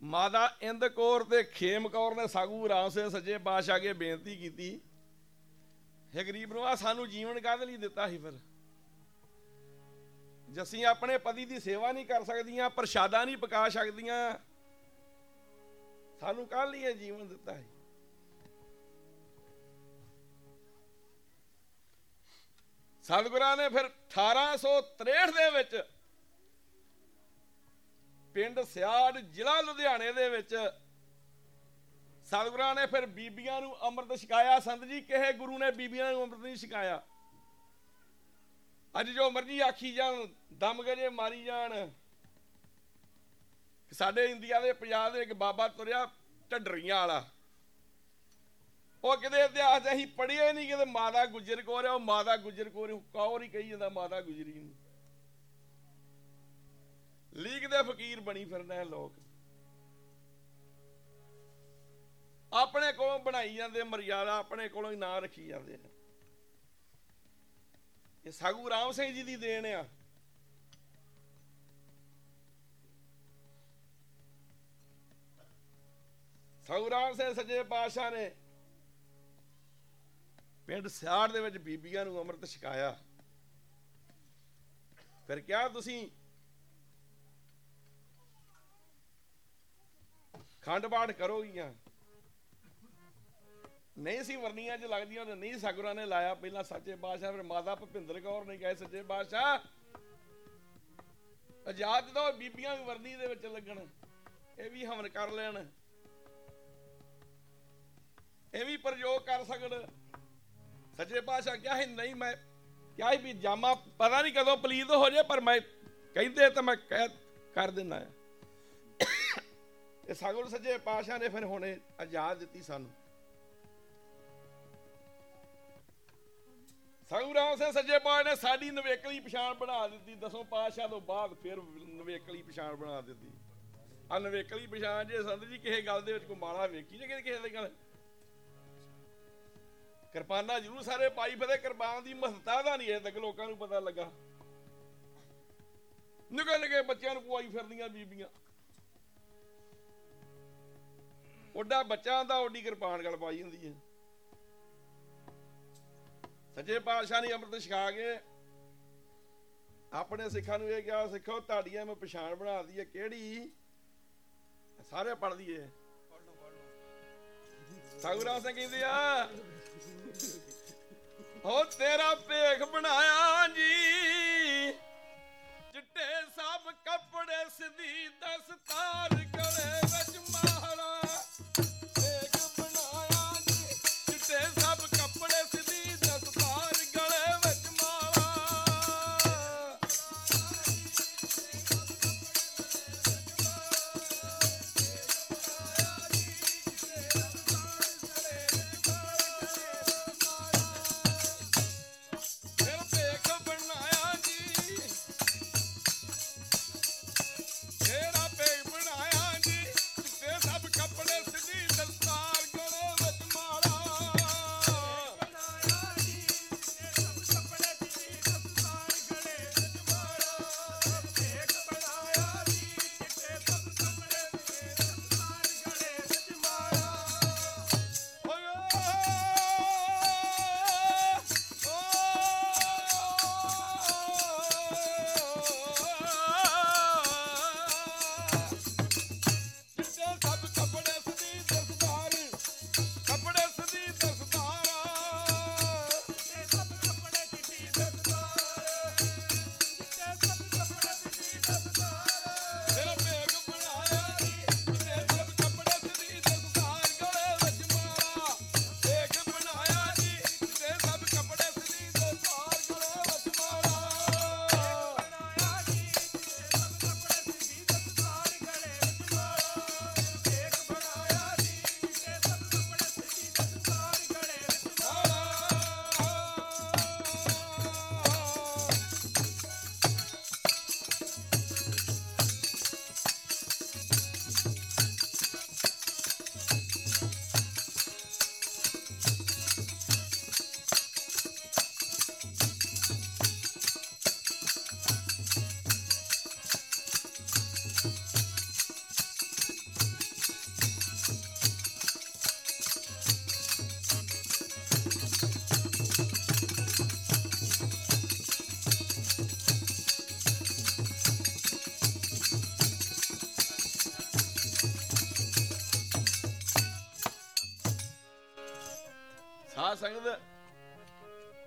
ਮਾਦਾ ਇੰਦ ਕੌਰ ਤੇ ਖੇਮ ਕੌਰ ਨੇ ਸਾਗੂ ਰਾਮ ਸੇ ਸੱਜੇ ਪਾਸ਼ਾ ਕੇ ਬੇਨਤੀ ਕੀਤੀ। ਹੈ ਗਰੀਬ ਨੂੰ ਆ ਸਾਨੂੰ ਜੀਵਨ ਕਾਹਦੇ ਲਈ ਦਿੱਤਾ ਸੀ ਫਿਰ? ਜੇ ਅਸੀਂ ਆਪਣੇ ਪਤੀ ਦੀ ਸੇਵਾ ਨਹੀਂ ਕਰ ਸਕਦੀਆਂ, ਪ੍ਰਸ਼ਾਦਾ ਨਹੀਂ ਪਕਾ ਸਕਦੀਆਂ, ਸਾਨੂੰ ਕੱਲ ਲਈ ਇਹ ਜੀਵਨ ਦਿੱਤਾ ਹੈ? ਸਤਿਗੁਰਾਂ ਨੇ ਫਿਰ 1863 ਦੇ ਵਿੱਚ ਪਿੰਡ ਸਿਆੜ ਜ਼ਿਲ੍ਹਾ ਲੁਧਿਆਣੇ ਦੇ ਵਿੱਚ ਸਤਿਗੁਰਾਂ ਨੇ ਫਿਰ ਬੀਬੀਆਂ ਨੂੰ ਅੰਮ੍ਰਿਤ ਛਕਾਇਆ। ਸੰਤ ਜੀ ਕਿਹੇ ਗੁਰੂ ਨੇ ਬੀਬੀਆਂ ਨੂੰ ਅੰਮ੍ਰਿਤ ਨਹੀਂ ਛਕਾਇਆ? ਅੱਜ ਜੋ ਮਰਜ਼ੀ ਆਖੀ ਜਾਣ, ਦਮ ਗਜੇ ਮਾਰੀ ਜਾਣ। ਸਾਡੇ ਇੰਡੀਆ ਦੇ, ਪੰਜਾਬ ਦੇ ਇੱਕ ਬਾਬਾ ਤੁਰਿਆ ਢੱਡਰੀਆਂ ਵਾਲਾ। ਉਹ ਕਿਤੇ ਇਤਿਹਾਸ ਅਸੀਂ ਪੜ੍ਹਿਆ ਨਹੀਂ, ਕਿਤੇ ਮਾਤਾ ਗੁਜਰ ਕੌਰ ਉਹ ਮਾਤਾ ਗੁਜਰ ਕੌਰ ਕੌਰ ਹੀ ਕਹੀ ਜਾਂਦਾ ਮਾਤਾ ਗੁਜਰੀ ਨੂੰ। ਲੀਗ ਦੇ ਫਕੀਰ ਬਣੀ ਫਿਰਦੇ ਆ ਲੋਕ। ਆਪਣੇ ਕੋਲੋਂ ਬਣਾਈ ਜਾਂਦੇ ਮਰਿਆਦਾ, ਆਪਣੇ ਕੋਲੋਂ ਹੀ ਨਾਂ ਰੱਖੀ ਜਾਂਦੇ ਆ। ਇਹ ਸਾਗੂ ਰਾਮ ਸਿੰਘ ਜੀ ਦੀ ਦੇਣ ਆ। ਸਾਗੂ ਰਾਮ ਸਿੰਘ ਸੱਜੇ ਪਾਤਸ਼ਾਹ ਨੇ ਪਿੰਡ ਸਿਆੜ ਦੇ ਵਿੱਚ ਬੀਬੀਆਂ ਨੂੰ ਅੰਮ੍ਰਿਤ ਛਕਾਇਆ। ਫਿਰ ਕਿਹਾ ਤੁਸੀਂ ਖੰਡ ਬਾੜ ਕਰੋਗੀਆਂ ਨਹੀਂ ਸੀ ਵਰਨੀਆਂ 'ਚ ਲੱਗਦੀਆਂ ਉਹਨੇ ਨਹੀਂ ਸਗੁਰਾਂ ਨੇ ਲਾਇਆ। ਪਹਿਲਾਂ ਸੱਚੇ ਬਾਦਸ਼ਾਹ ਫਿਰ ਮਾਤਾ ਭਪਿੰਦਰ ਕੌਰ ਨੇ ਕਹੇ, ਸੱਚੇ ਬਾਦਸ਼ਾਹ ਆਜ਼ਾਦ ਦੋ ਬੀਬੀਆਂ ਵੀ ਵਰਨੀ ਦੇ ਵਿੱਚ ਲੱਗਣ। ਇਹ ਵੀ ਹਮਨ ਕਰ ਲੈਣ। ਇਹ ਵੀ ਪ੍ਰਯੋਗ ਕਰ ਸਕਣ। ਸੱਚੇ ਪਾਤਸ਼ਾਹ ਕਿਹਾ ਸੀ, ਨਹੀਂ, ਮੈਂ ਕਿਹਾ ਸੀ ਵੀ ਜਾਮਾ ਪਤਾ ਨਹੀਂ ਕਦੋਂ ਪਲੀਤ ਹੋ ਜੇ, ਪਰ ਮੈਂ ਕਹਿੰਦੇ ਤਾਂ ਮੈਂ ਕਹਿ ਕਰ ਦਿੰਦਾ ਇਹ ਸਾਗੁਰ ਸੱਚੇ ਪਾਤਸ਼ਾਹ ਨੇ ਫਿਰ ਹੁਣੇ ਆਜ਼ਾਦ ਦਿੱਤੀ ਸਾਨੂੰ। ਸਾਗੁਰ ਰਾਮ ਸਿੰਘ ਸੱਜੇ ਪਾਤਸ਼ਾਹ ਨੇ ਸਾਡੀ ਨਵੇਕਲੀ ਪਛਾਣ ਬਣਾ ਦਿੱਤੀ, ਦਸੋਂ ਪਾਤਸ਼ਾਹ ਤੋਂ ਬਾਅਦ ਫਿਰ ਨਵੇਕਲੀ ਪਛਾਣ ਬਣਾ ਦਿੱਤੀ। ਆ ਨਵੇਕਲੀ ਪਛਾਣ ਜੇ ਸੰਤ ਜੀ ਕਿਸੇ ਗੱਲ ਦੇ ਵਿੱਚ ਕੋਈ ਮਾਲਾ ਵੇਖੀ ਜੇ ਕਿਸੇ ਦੀ ਗੱਲ। ਕਿਰਪਾਨਾ ਜ਼ਰੂਰ ਸਾਰੇ ਪਾਈ ਫਤੇ ਕਿਰਪਾਨ ਦੀ ਮਹੱਤਤਾ ਦਾ ਨਹੀਂ ਇਹ ਤੱਕ ਲੋਕਾਂ ਨੂੰ ਪਤਾ ਲੱਗਾ। ਨਿਕਲ ਨਿਕੇ ਬੱਚਿਆਂ ਨੂੰ ਪੁਆਈ ਫਿਰਦੀਆਂ ਬੀਬੀਆਂ। ਓਡਾ ਬੱਚਾ ਹੁੰਦਾ ਓਡੀ ਕਿਰਪਾਨ ਗੱਲ ਪਾਈ ਹੁੰਦੀ ਹੈ। ਸੱਚੇ ਪਾਤਸ਼ਾਹ ਨੇ ਅੰਮ੍ਰਿਤ ਛਕਾ ਕੇ ਆਪਣੇ ਸਿੱਖਾਂ ਨੂੰ ਇਹ ਕਿਹਾ, ਸਿੱਖੋ, ਤੁਹਾਡੀਆਂ ਮੈਂ ਪਛਾਣ ਬਣਾ ਦਈ ਕਿਹੜੀ? ਸਾਰੇ ਪੜ ਲਈਏ। ਸਾਗੁਰਾਂ ਸਿੰਘ ਕਹਿੰਦੇ ਆ, ਹੋ ਤੇਰਾ ਭੇਖ ਬਣਾਇਆ ਜੀ। ਚਿੱਟੇ ਸਭ ਕੱਪੜੇ ਸਿੱਧੀ ਦਸਤਾਰ ਗਲੇ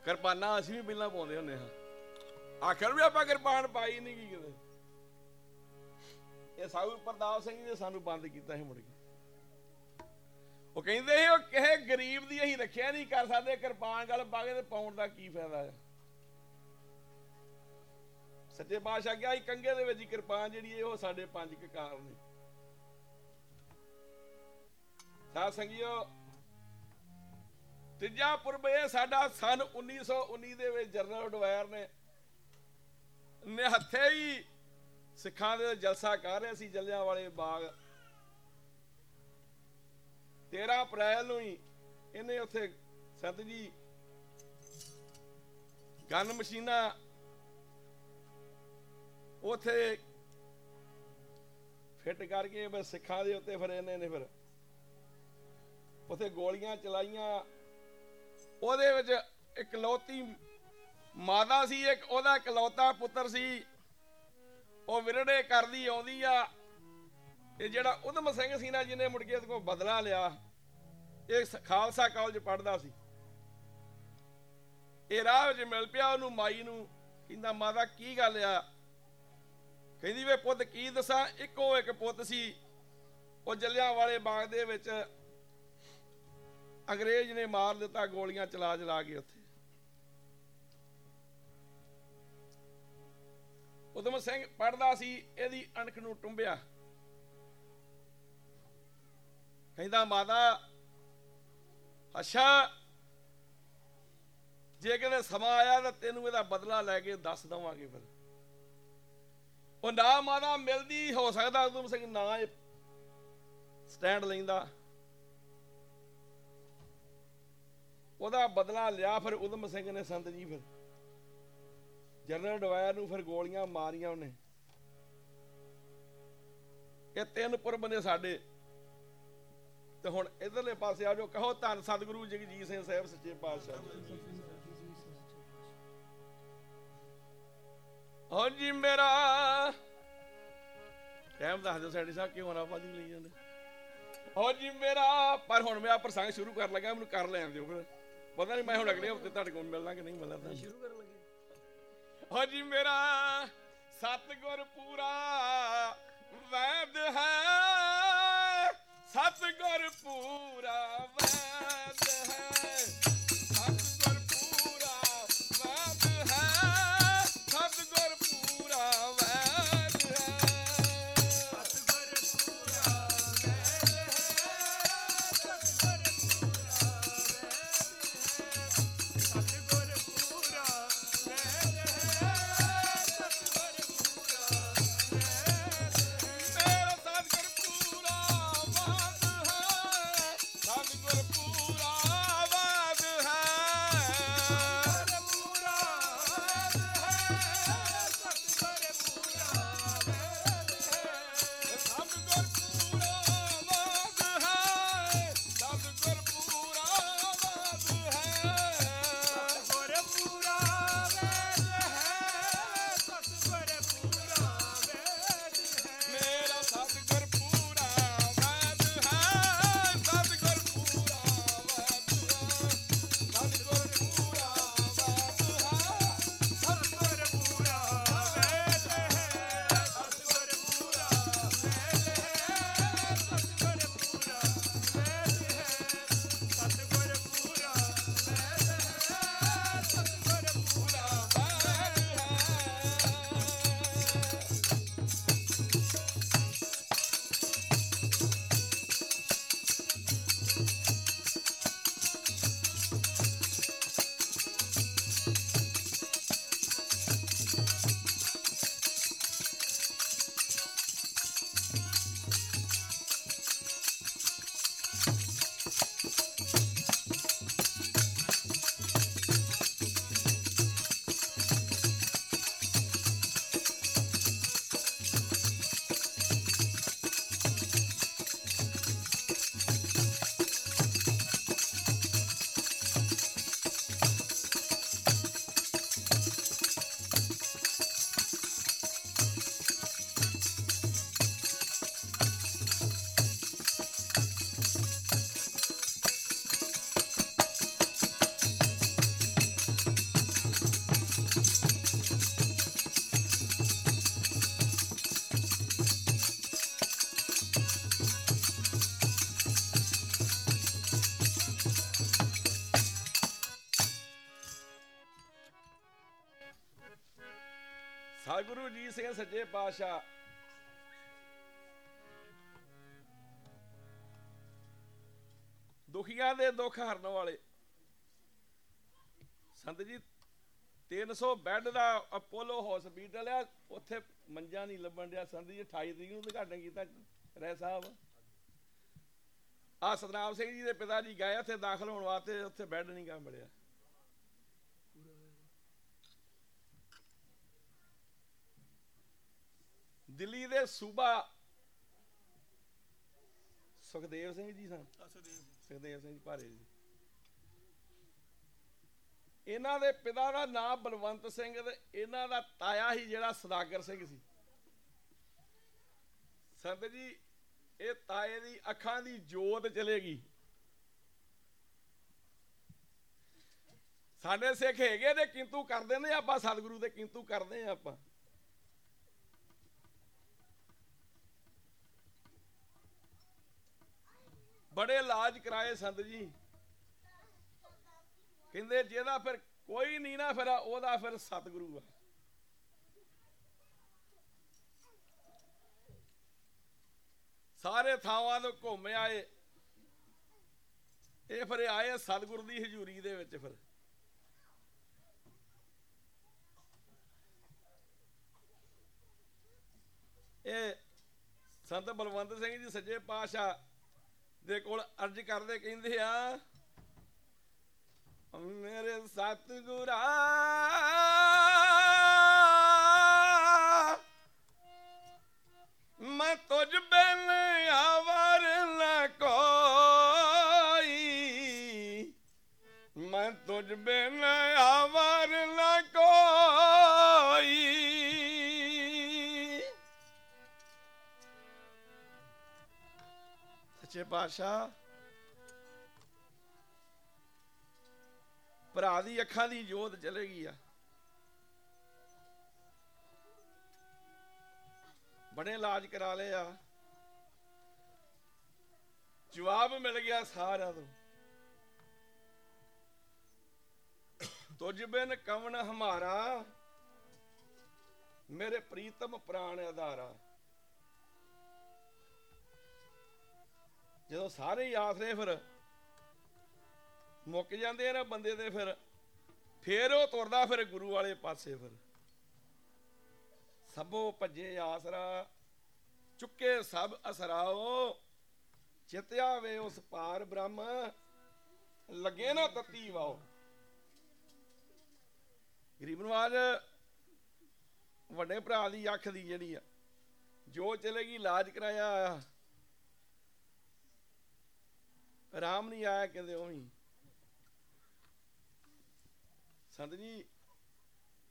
ਕਿਰਪਾਨਾਂ ਅਸੀਂ ਵੀ ਪਹਿਲਾਂ ਪਾਉਂਦੇ ਹੁੰਦੇ ਹਾਂ। ਆਖਰ ਵੀ ਆਪਾਂ ਕਿਰਪਾਨ ਪਾਈ ਨਹੀਂ ਕੀ ਕਿਤੇ। ਇਹ ਸਾਊ ਪ੍ਰਤਾਪ ਸਿੰਘ ਨੇ ਸਾਨੂੰ ਬੰਦ ਕੀਤਾ ਸੀ ਮੁੜ ਕੇ। ਉਹ ਕਹਿੰਦੇ ਸੀ, ਉਹ ਕਿਸੇ ਗਰੀਬ ਦੀ ਅਸੀਂ ਰੱਖਿਆ ਨਹੀਂ ਕਰ ਸਕਦੇ, ਕਿਰਪਾਨ ਗੱਲ ਪਾ ਕੇ ਤੇ ਪਾਉਣ ਦਾ ਕੀ ਫਾਇਦਾ ਹੈ? ਸੱਚੇ ਪਾਤਸ਼ਾਹ ਕਿਹਾ ਸੀ, ਕੰਗੇ ਦੇ ਵਿੱਚ ਕਿਰਪਾਨ ਜਿਹੜੀ ਹੈ, ਉਹ ਸਾਡੇ ਪੰਜ ਕਕਾਰ ਨੇ। ਸਾਧ ਸੰਗਿਓ ਤੀਜਾ ਪੁਰਬ ਇਹ ਸਾਡਾ ਸਨ 1919 ਦੇ ਵਿੱਚ ਜਨਰਲ ਡਵਾਇਰ ਨੇ ਨਿਹੱਥੇ ਹੀ ਸਿੱਖਾਂ ਦੇ ਜਲਸਾ ਕਰ ਰਹੇ ਸੀ ਜਲਿਆਂ ਵਾਲੇ ਬਾਗ। 13 ਅਪ੍ਰੈਲ ਨੂੰ ਹੀ ਇਹਨੇ ਉੱਥੇ ਸੰਤ ਜੀ ਗਨ ਮਸ਼ੀਨਾਂ ਉਥੇ ਫਿੱਟ ਕਰਕੇ ਬਸ ਸਿੱਖਾਂ ਦੇ ਉੱਤੇ ਫਿਰ ਇਹਨੇ ਨੇ ਫਿਰ ਉਥੇ ਗੋਲੀਆਂ ਚਲਾਈਆਂ। ਉਹਦੇ ਵਿੱਚ ਇਕਲੌਤੀ ਮਾਦਾ ਸੀ, ਇੱਕ ਉਹਦਾ ਇਕਲੌਤਾ ਪੁੱਤਰ ਸੀ। ਉਹ ਵਿਰੜੇ ਕਰਦੀ ਆਉਂਦੀ ਆ। ਇਹ ਜਿਹੜਾ ਉਦਮ ਸਿੰਘ ਸੀ ਨਾ, ਜਿਹਨੇ ਮੁੜ ਕੇ ਇਹਦੇ ਕੋਲ ਬਦਲਾ ਲਿਆ, ਇਹ ਖਾਲਸਾ ਕਾਲਜ ਪੜਦਾ ਸੀ। ਇਹ ਰਾਹ ਵਿੱਚ ਮਿਲ ਪਿਆ ਉਹਨੂੰ ਮਾਈ ਨੂੰ, ਕਹਿੰਦਾ, ਮਾਤਾ, ਕੀ ਗੱਲ ਆ? ਕਹਿੰਦੀ, ਵੇ ਪੁੱਤ, ਕੀ ਦੱਸਾਂ? ਇੱਕੋ ਇੱਕ ਪੁੱਤ ਸੀ। ਉਹ ਜੱਲਿਆਂ ਵਾਲੇ ਬਾਗ ਦੇ ਵਿੱਚ ਅੰਗਰੇਜ਼ ਨੇ ਮਾਰ ਦਿੱਤਾ, ਗੋਲੀਆਂ ਚਲਾ ਚਲਾ ਕੇ ਉੱਥੇ। ਉਦਮ ਸਿੰਘ ਪੜਦਾ ਸੀ, ਇਹਦੀ ਅਣਖ ਨੂੰ ਟੁੰਬਿਆ। ਕਹਿੰਦਾ, ਮਾਤਾ, ਅੱਛਾ, ਜੇ ਕਿਤੇ ਸਮਾਂ ਆਇਆ ਤਾਂ ਤੈਨੂੰ ਇਹਦਾ ਬਦਲਾ ਲੈ ਕੇ ਦੱਸ ਦਵਾਂਗੇ ਫਿਰ। ਉਹ ਨਾ ਮਾਤਾ ਮਿਲਦੀ, ਹੋ ਸਕਦਾ ਉਦਮ ਸਿੰਘ ਨਾ ਇਹ ਸਟੈਂਡ ਲੈਂਦਾ। ਉਹਦਾ ਬਦਲਾ ਲਿਆ ਫਿਰ ਉਦਮ ਸਿੰਘ ਨੇ ਸੰਤ ਜੀ ਫਿਰ। ਜਨਰਲ ਡਵਾਇਰ ਨੂੰ ਫਿਰ ਗੋਲੀਆਂ ਮਾਰੀਆਂ ਉਹਨੇ। ਇਹ ਤਿੰਨ ਪੁਰਬ ਨੇ ਸਾਡੇ। ਤੇ ਹੁਣ ਇਧਰਲੇ ਪਾਸੇ ਆ ਜਾਓ, ਕਹੋ ਧੰਨ ਸਤਿਗੁਰੂ ਜਗਜੀਤ ਸਿੰਘ ਸਾਹਿਬ, ਸੱਚੇ ਪਾਤਸ਼ਾਹ ਹਾਂਜੀ ਮੇਰਾ ਟਾਈਮ ਦੱਸ ਦਿਓ ਸਾਡੇ ਸਾਹਿਬ ਕਿਉਂ ਨਾ ਬਾਜੀ ਲਈ ਜਾਂਦੇ। ਹਾਂਜੀ ਮੇਰਾ, ਪਰ ਹੁਣ ਮੈਂ ਆ ਪ੍ਰਸੰਗ ਸ਼ੁਰੂ ਕਰਨ ਲੱਗਾ, ਮੈਨੂੰ ਕਰ ਲੈਣ ਦਿਓ ਫਿਰ। ਪਤਾ ਨਹੀਂ ਮੈਂ ਹੁਣ ਅਗਲੇ ਹਫ਼ਤੇ ਤੁਹਾਡੇ ਕੋਲ ਮਿਲਣਾ ਕਿ ਨਹੀਂ ਮਿਲਣਾ। ਤੁਹਾਨੂੰ ਸ਼ੁਰੂ ਕਰਨ ਲੱਗੇ। ਹਾਂਜੀ ਮੇਰਾ ਸਤਗੁਰ ਪੂਰਾ ਵੈਦ ਹੈ। ਸਤਗੁਰ ਪੂਰਾ ਵੈਦ ਹੈ। ਸਤਿਗੁਰੂ ਜੀ ਸਿੰਘ ਸੱਚੇ ਪਾਤਸ਼ਾਹ। ਦੁਖੀਆਂ ਦੇ ਦੁੱਖ ਹਰਨ ਵਾਲੇ। ਸੰਤ ਜੀ 300 ਬੈੱਡ ਦਾ ਅਪੋਲੋ ਹਸਪੀਟਲ ਆ, ਉੱਥੇ ਮੰਜਾ ਨਹੀਂ ਲੱਭਣ ਡਿਆ। ਸੰਤ ਜੀ 28 ਤਰੀਕ ਨੂੰ ਉਦਘਾਟਨ ਕੀਤਾ ਰਹਿ ਸਾਹਿਬ। ਆ ਸਤਨਾਮ ਸਿੰਘ ਜੀ ਦੇ ਪਿਤਾ ਜੀ ਗਏ ਉੱਥੇ ਦਾਖਲ ਹੋਣ ਵਾਸਤੇ, ਉੱਥੇ ਬੈੱਡ ਨਹੀਂ ਗਾ ਮਿਲਿਆ ਦਿੱਲੀ ਦੇ ਸੂਬਾ ਸੁਖਦੇਵ ਸਿੰਘ ਜੀ ਸਨ ਸੁਖਦੇਵ ਸਿੰਘ ਭਾਰੇ ਜੀ ਇਹਨਾਂ ਦੇ ਪਿਤਾ ਦਾ ਨਾਮ ਬਲਵੰਤ ਸਿੰਘ ਤੇ ਇਹਨਾਂ ਦਾ ਤਾਇਆ ਹੀ ਜਿਹੜਾ ਸਦਾਗਰ ਸਿੰਘ ਸੀ ਸੰਤ ਜੀ ਇਹ ਤਾਏ ਦੀ ਅੱਖਾਂ ਦੀ ਜੋਤ ਚਲੇਗੀ ਸਾਡੇ ਸਿੱਖ ਹੈਗੇ ਤੇ ਕਿੰਤੂ ਕਰਦੇ ਨੇ ਆਪਾਂ ਸਤਿਗੁਰੂ ਦੇ ਕਿੰਤੂ ਕਰਦੇ ਆ ਆਪਾਂ ਬੜੇ ਇਲਾਜ ਕਰਾਏ ਸੰਤ ਜੀ। ਕਹਿੰਦੇ ਜਿਹਦਾ ਫਿਰ ਕੋਈ ਨਹੀਂ ਨਾ ਫਿਰ ਉਹਦਾ ਫਿਰ ਸਤਿਗੁਰੂ ਆ। ਸਾਰੇ ਥਾਵਾਂ ਤੋਂ ਘੁੰਮ ਆਏ। ਇਹ ਫਿਰ ਆਏ ਸਤਿਗੁਰ ਦੀ ਹਜ਼ੂਰੀ ਦੇ ਵਿੱਚ ਫਿਰ। ਇਹ ਸੰਤ ਬਲਵੰਤ ਸਿੰਘ ਜੀ ਸੱਜੇ ਪਾਤਸ਼ਾਹ ਦੇ ਕੋਲ ਅਰਜ ਕਰਦੇ ਕਹਿੰਦੇ ਆ ਮੇਰੇ ਸਤਿਗੁਰਾ ਮੈਂ ਤੁਝ ਬਿਨ ਆਵਰ ਨ ਕੋਈ, ਮੈਂ ਤੁਝ ਬਿਨ ਸੱਚੇ ਪਾਤਸ਼ਾਹ। ਭਰਾ ਦੀ ਅੱਖਾਂ ਦੀ ਜੋਤ ਚਲੇਗੀ ਆ। ਬੜੇ ਇਲਾਜ ਕਰਾ ਲਏ ਆ। ਜਵਾਬ ਮਿਲ ਗਿਆ ਸਾਰਿਆਂ ਤੋਂ। ਤੁਝ ਬਿਨ ਕਵਨ ਹਮਾਰਾ, ਮੇਰੇ ਪ੍ਰੀਤਮ ਪ੍ਰਾਣ ਆਧਾਰਾ। ਜਦੋਂ ਸਾਰੇ ਆਸਰੇ ਫਿਰ ਮੁੱਕ ਜਾਂਦੇ ਆ ਨਾ ਬੰਦੇ ਦੇ ਫਿਰ, ਫੇਰ ਉਹ ਤੁਰਦਾ ਫਿਰ ਗੁਰੂ ਵਾਲੇ ਪਾਸੇ ਫਿਰ। ਸਭੋ ਭੱਜੇ ਆਸਰਾ, ਚੁੱਕੇ ਸਭ ਅਸਰਾਓ ਚਿਤਿਆ ਵੇ ਉਸ ਪਾਰ ਬ੍ਰਹਮ, ਲੱਗੇ ਨਾ ਤਤੀ ਵਾਓ। ਗਰੀਬ ਨਵਾਜ ਵੱਡੇ ਭਰਾ ਦੀ ਅੱਖ ਦੀ ਜਿਹੜੀ ਆ, ਜੋ ਚਲੇਗੀ ਇਲਾਜ ਕਰਾਇਆ। ਆਰਾਮ ਨਹੀਂ ਆਇਆ ਕਹਿੰਦੇ ਉਹ। ਸੰਤ ਜੀ,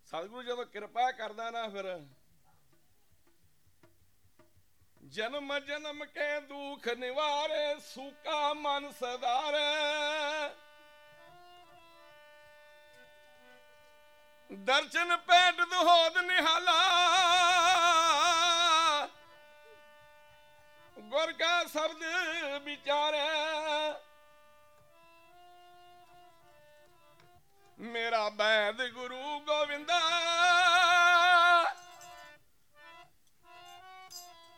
ਸਤਿਗੁਰੂ ਜਦੋਂ ਕਿਰਪਾ ਕਰਦਾ ਨਾ ਫਿਰ ਜਨਮ ਜਨਮ ਕੇ ਦੁਖ ਨਿਵਾਰੇ, ਸੂਕਾ ਮਨ ਸਦਾਰੇ। ਦਰਸ਼ਨ ਪੇਟ ਦਹੋਦ ਨਿਹਾਲਾ। ਗੁਰ ਕਾ ਸ਼ਬਦ ਵਿਚਾਰੇ ਮੇਰਾ ਬੈਦ ਗੁਰੂ ਗੋਵਿੰਦਾ।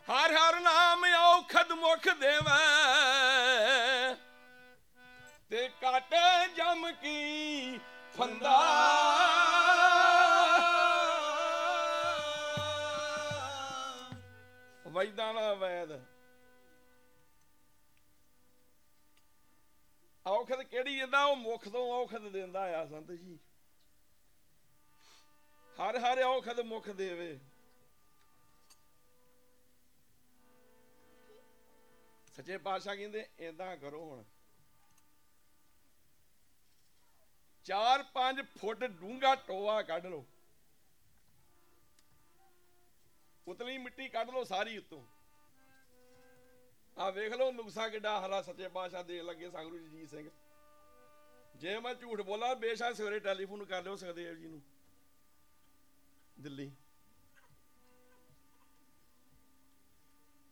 ਹਰ ਹਰ ਨਾਮ ਔਖਦ ਮੁਖ ਦੇਵੈ। ਤੇ ਕਾਟੇ ਜਮ ਕੀ ਫੰਦਾ। ਵੈਦਾਂ ਦਾ ਵੈਦ। ਔਖਦ ਕਿਹੜੀ ਦਿੰਦਾ, ਉਹ ਮੁਖ ਤੋਂ ਔਖਦ ਦਿੰਦਾ ਆ ਸੰਤ ਜੀ। ਹਰ ਹਰ ਔਖਦ ਮੁਖ ਦੇਵੇ। ਸੱਚੇ ਪਾਤਸ਼ਾਹ ਕਹਿੰਦੇ, ਏਦਾਂ ਕਰੋ ਹੁਣ। 4-5 ਫੁੱਟ ਡੂੰਘਾ ਟੋਆ ਕੱਢ ਲਓ। ਉਤਲੀ ਮਿੱਟੀ ਕੱਢ ਲਓ ਸਾਰੀ ਉਤੋਂ। ਆ ਵੇਖ ਲਓ, ਨੁਕਸਾ ਕਿੱਡਾ ਹਰਾ ਸੱਚੇ ਪਾਤਸ਼ਾਹ ਦੇ ਲੱਗੇ ਸੰਗਰੂ ਜੀ ਸਿੰਘ। ਜੇ ਮੈਂ ਝੂਠ ਬੋਲਾਂ, ਬੇਸ਼ੱਕ ਸਵੇਰੇ ਟੈਲੀਫੋਨ ਕਰ ਲਿਓ ਸੁਖਦੇਵ ਜੀ ਨੂੰ। ਦਿੱਲੀ।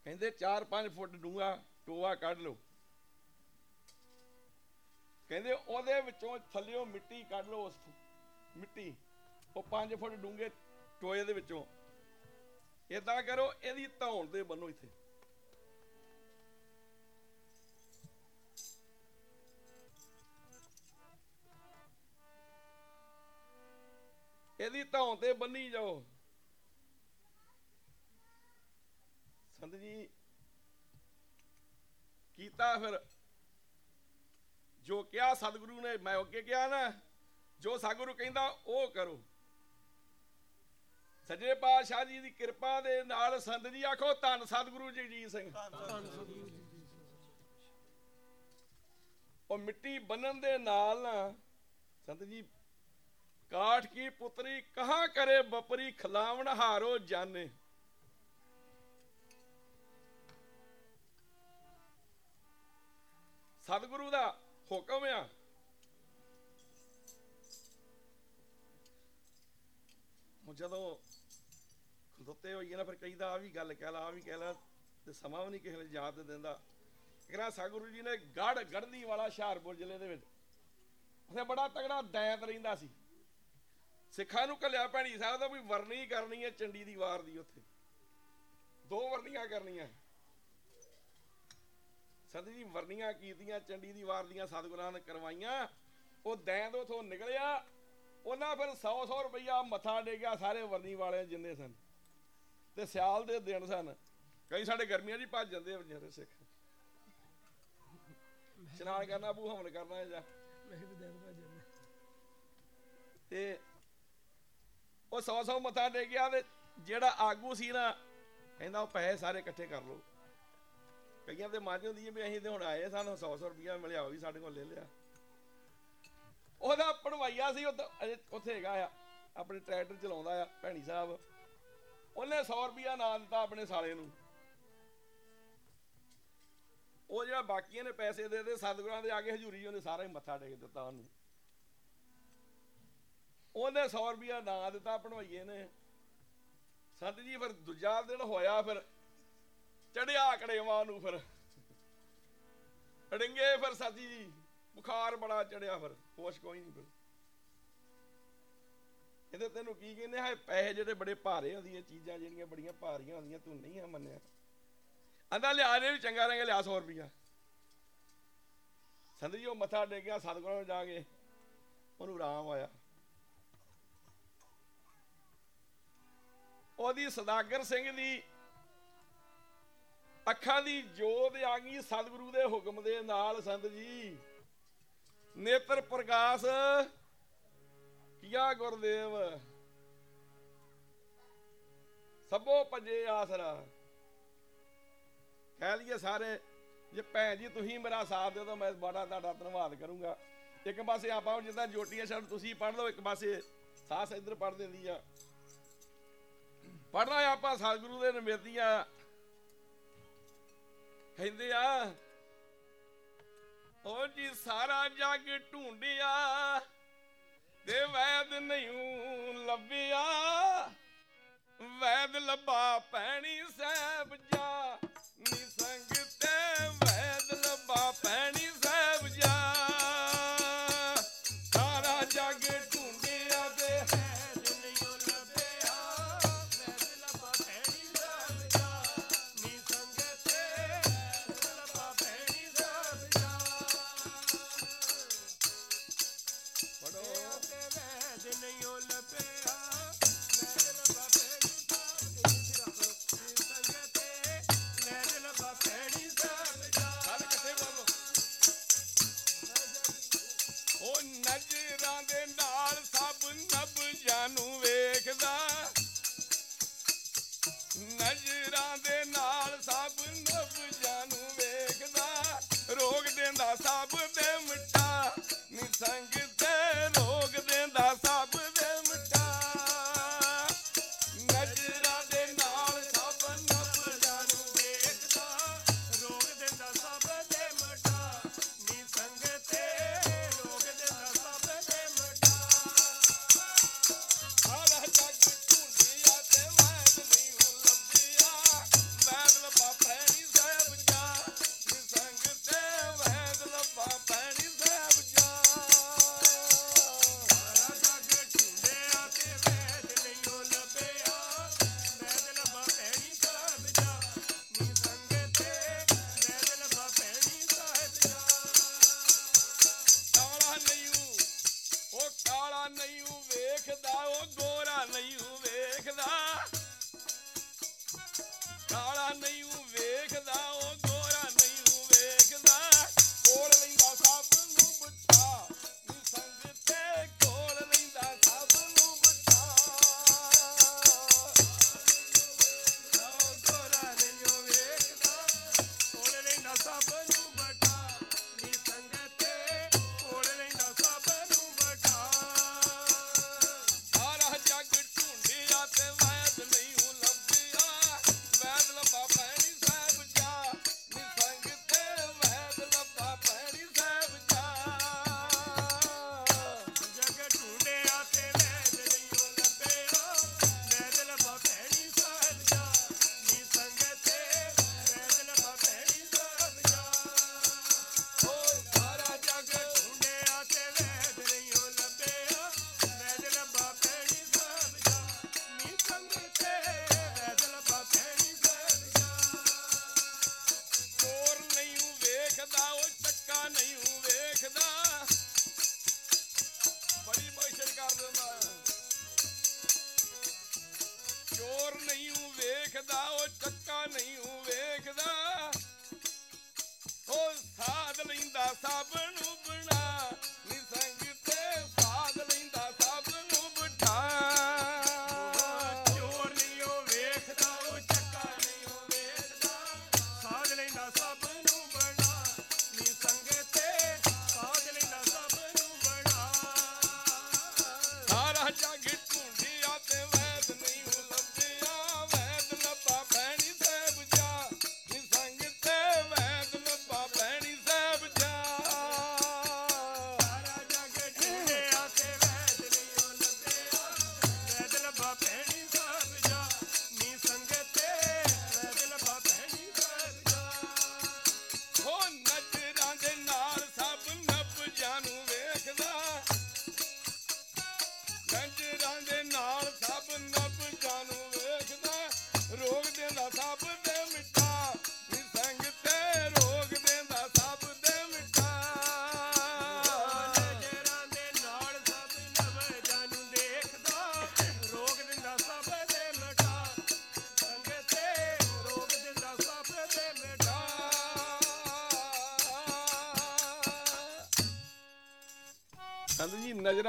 ਕਹਿੰਦੇ 4-5 ਫੁੱਟ ਡੂੰਘਾ ਟੋਆ ਕੱਢ ਲਓ। ਕਹਿੰਦੇ ਉਹਦੇ ਵਿੱਚੋਂ ਥੱਲਿਓਂ ਮਿੱਟੀ ਕੱਢ ਲਓ ਉਸ ਮਿੱਟੀ। ਉਹ 5 ਫੁੱਟ ਡੂੰਘੇ ਟੋਏ ਦੇ ਵਿੱਚੋਂ। ਇਦਾਂ ਕਰੋ, ਇਹਦੀ ਧੌਣ ਤੇ ਬੰਨੋ ਇੱਥੇ। ਇਹਦੀ ਧੌਣ ਤੇ ਬੰਨੀ ਜਾਓ। ਸੰਤ ਜੀ ਕੀਤਾ ਫਿਰ ਜੋ ਕਿਹਾ ਸਤਿਗੁਰੂ ਨੇ ਮੈਂ ਅੱਗੇ ਕਿਹਾ ਨਾ ਜੋ ਸਤਿਗੁਰੂ ਕਹਿੰਦਾ ਉਹ ਕਰੋ। ਸੱਜੇ ਪਾਤਸ਼ਾਹ ਜੀ ਦੀ ਕਿਰਪਾ ਦੇ ਨਾਲ ਸੰਤ ਜੀ ਆਖੋ ਧੰਨ ਸਤਿਗੁਰੂ ਜਗਜੀਤ ਸਿੰਘ। ਉਹ ਮਿੱਟੀ ਬੰਨਣ ਦੇ ਨਾਲ ਸੰਤ ਜੀ ਕਾਠ ਕੀ ਪੁੱਤਰੀ, ਕਹਾ ਕਰੇ ਬਪਰੀ ਖਲਾਵਣ ਹਾਰੋ ਜਾਣੇ? ਸਤਿਗੁਰੂ ਦਾ ਹੁਕਮ ਆ। ਹੁਣ ਜਦੋਂ ਖਲੋਤੇ ਹੋਈਏ ਨਾ, ਫਿਰ ਕਈ ਦਾ ਆ ਵੀ ਗੱਲ ਕਹਿ ਲਾ ਆ ਵੀ ਕਹਿ ਲਾ, ਤੇ ਸਮਾਂ ਵੀ ਨਹੀਂ ਕਿਸੇ ਨੂੰ ਯਾਦ ਦਿੰਦਾ। ਇਕਰਾ ਸਤਿਗੁਰੂ ਜੀ ਨੇ ਗੜ ਗੜਦੀ ਵਾਲਾ ਹੁਸ਼ਿਆਰਪੁਰ ਜ਼ਿਲ੍ਹੇ ਦੇ ਵਿੱਚ, ਉੱਥੇ ਬੜਾ ਤਗੜਾ ਦੈਂਤ ਰਹਿੰਦਾ ਸੀ। ਸਿੱਖਾਂ ਨੂੰ ਕੱਲਿਆ ਭੈਣੀ ਸਾਹਿਬ ਦਾ ਵੀ ਵਰਣੀ ਕਰਨੀ ਹੈ ਚੰਡੀ ਦੀ ਵਾਰ ਦੀ ਉੱਥੇ। ਦੋ ਵਰਨੀਆਂ ਕਰਨੀਆਂ। ਸਤ ਜੀ ਵਰਨੀਆਂ ਕੀਤੀਆਂ ਚੰਡੀ ਦੀ ਵਾਰ ਦੀਆਂ ਸਤਿਗੁਰਾਂ ਨੇ ਕਰਵਾਈਆਂ। ਉਹ ਦੈਂਤ ਉਥੋਂ ਨਿਕਲਿਆ। ਉਹਨਾਂ ਫਿਰ 100 100 ਰੁਪਈਆ ਮੱਥਾ ਡੇਗਿਆ ਸਾਰੇ ਵਰਨੀ ਵਾਲੇ ਜਿੰਨੇ ਸਨ। ਤੇ ਸਿਆਲ ਦੇ ਦਿਨ ਸਨ। ਕਈ ਸਾਡੇ ਗਰਮੀਆਂ ਹੀ ਭੱਜ ਜਾਂਦੇ ਆ ਵਿਚਾਰੇ ਸਿੱਖ। ਇਸ਼ਨਾਨ ਕਰਨਾ ਬੂ ਹਵਨ ਕਰਨਾ ਜਾਂ। ਤੇ ਉਹ 100 100 ਮੱਥਾ ਟੇਕਿਆ ਤੇ ਜਿਹੜਾ ਆਗੂ ਸੀ ਨਾ, ਕਹਿੰਦਾ ਉਹ ਪੈਸੇ ਸਾਰੇ ਇਕੱਠੇ ਕਰ ਲਓ। ਕਈਆਂ ਤੇ ਮੱਝ ਹੁੰਦੀ ਹੈ ਵੀ ਅਸੀਂ ਤੇ ਹੁਣ ਆਏ ਸਾਨੂੰ 100 100 ਰੁਪਇਆ ਮਿਲਿਆ, ਉਹ ਵੀ ਸਾਡੇ ਕੋਲ ਲੈ ਲਿਆ। ਉਹਦਾ ਪੜਵਾਈਆ ਸੀ ਉੱਥੇ ਹੈਗਾ ਆ, ਆਪਣੇ ਟਰੈਕਟਰ ਚਲਾਉਂਦਾ ਆ, ਭੈਣੀ ਸਾਹਿਬ। ਉਹਨੇ 100 ਰੁਪਇਆ ਨਾ ਦਿੱਤਾ ਆਪਣੇ ਸਾਲੇ ਨੂੰ। ਉਹ ਜਿਹੜਾ ਬਾਕੀਆਂ ਨੇ ਪੈਸੇ ਦੇ ਦੇ ਸਤਿਗੁਰਾਂ ਦੇ ਆ ਕੇ ਹਜ਼ੂਰੀ ਉਹਨੇ ਸਾਰਾ ਹੀ ਮੱਥਾ ਟੇਕ ਦਿੱਤਾ ਉਹਨੂੰ। ਉਹਨੇ 100 ਰੁਪਇਆ ਨਾ ਦਿੱਤਾ, ਭਣਵਈਏ ਨੇ। ਸੰਤ ਜੀ, ਫਿਰ ਦੂਜਾ ਦਿਨ ਹੋਇਆ, ਫਿਰ ਚੜਿਆ ਕੜੇਵਾ ਨੂੰ ਫਿਰ। ਅੜਿੰਗੇ ਫਿਰ ਸਾਜੀ ਜੀ, ਬੁਖਾਰ ਬੜਾ ਚੜਿਆ ਫਿਰ, ਹੋਸ਼ ਕੋਈ ਨਹੀਂ ਫਿਰ। ਇਹਦੇ ਤੈਨੂੰ ਕੀ ਕਹਿੰਦੇ ਹੈ ਪੈਸੇ ਜਿਹੜੇ ਬੜੇ ਭਾਰੇ ਹੁੰਦੀਆਂ ਚੀਜ਼ਾਂ, ਜਿਹੜੀਆਂ ਬੜੀਆਂ ਭਾਰੀਆਂ ਹੁੰਦੀਆਂ, ਤੂੰ ਨਹੀਂ ਆ ਮੰਨਿਆ। ਆਂਦਾ, ਲਿਆ ਦੇ ਵੀ ਚੰਗਾ ਰਹੇਗਾ, ਲਿਆ 100 ਰੁਪਇਆ। ਸੰਤ ਜੀ, ਉਹ ਮੱਥਾ ਟੇਕਿਆ, ਸਤਿਗੁਰਾਂ ਨੂੰ ਜਾ ਕੇ, ਉਹਨੂੰ ਆਰਾਮ ਆਇਆ। ਉਹਦੀ ਸਦਾਗਰ ਸਿੰਘ ਦੀ ਅੱਖਾਂ ਦੀ ਜੋਤ ਆ ਗਈ ਸਤਿਗੁਰੂ ਦੇ ਹੁਕਮ ਦੇ ਨਾਲ, ਸੰਤ ਜੀ। ਨੇਤਰ ਪ੍ਰਕਾਸ਼ ਕੀਆ ਗੁਰਦੇਵ? ਸਭੋ ਭਜੇ ਆਸਰਾ। ਕਹਿ ਲਈਏ ਸਾਰੇ, ਜੇ ਭੈਣ ਜੀ ਤੁਸੀਂ ਮੇਰਾ ਸਾਥ ਦਿਓ ਤਾਂ ਮੈਂ ਬੜਾ ਤੁਹਾਡਾ ਧੰਨਵਾਦ ਕਰੂੰਗਾ। ਇੱਕ ਪਾਸੇ ਆਪਾਂ ਜਿੱਦਾਂ ਜੋਟੀਆਂ ਸ਼ਬਦ ਤੁਸੀਂ ਪੜ੍ਹ ਲਓ, ਇੱਕ ਪਾਸੇ ਸਾਸ ਇੱਧਰ ਪੜ੍ਹ ਦਿੰਦੀ ਆ। ਪੜ੍ਹਨਾ ਆਪਾਂ, ਸਤਿਗੁਰੂ ਦੇ ਨਿਮਰਤੀਆਂ ਕਹਿੰਦੇ ਆ, ਉਹ ਜੀ ਸਾਰਾ ਜੱਗ ਢੂੰਡਿਆ ਤੇ ਵੈਦ ਨਹੀਂ ਲੱਭਿਆ। ਵੈਦ ਲੱਭਾ ਪੈਣੀ ਸਾਹਿਬ ਜਾ, ਨੀ ਸੰਗ ਤੇ ਵੈਦ ਲੱਭਾ ਪੈਣੀ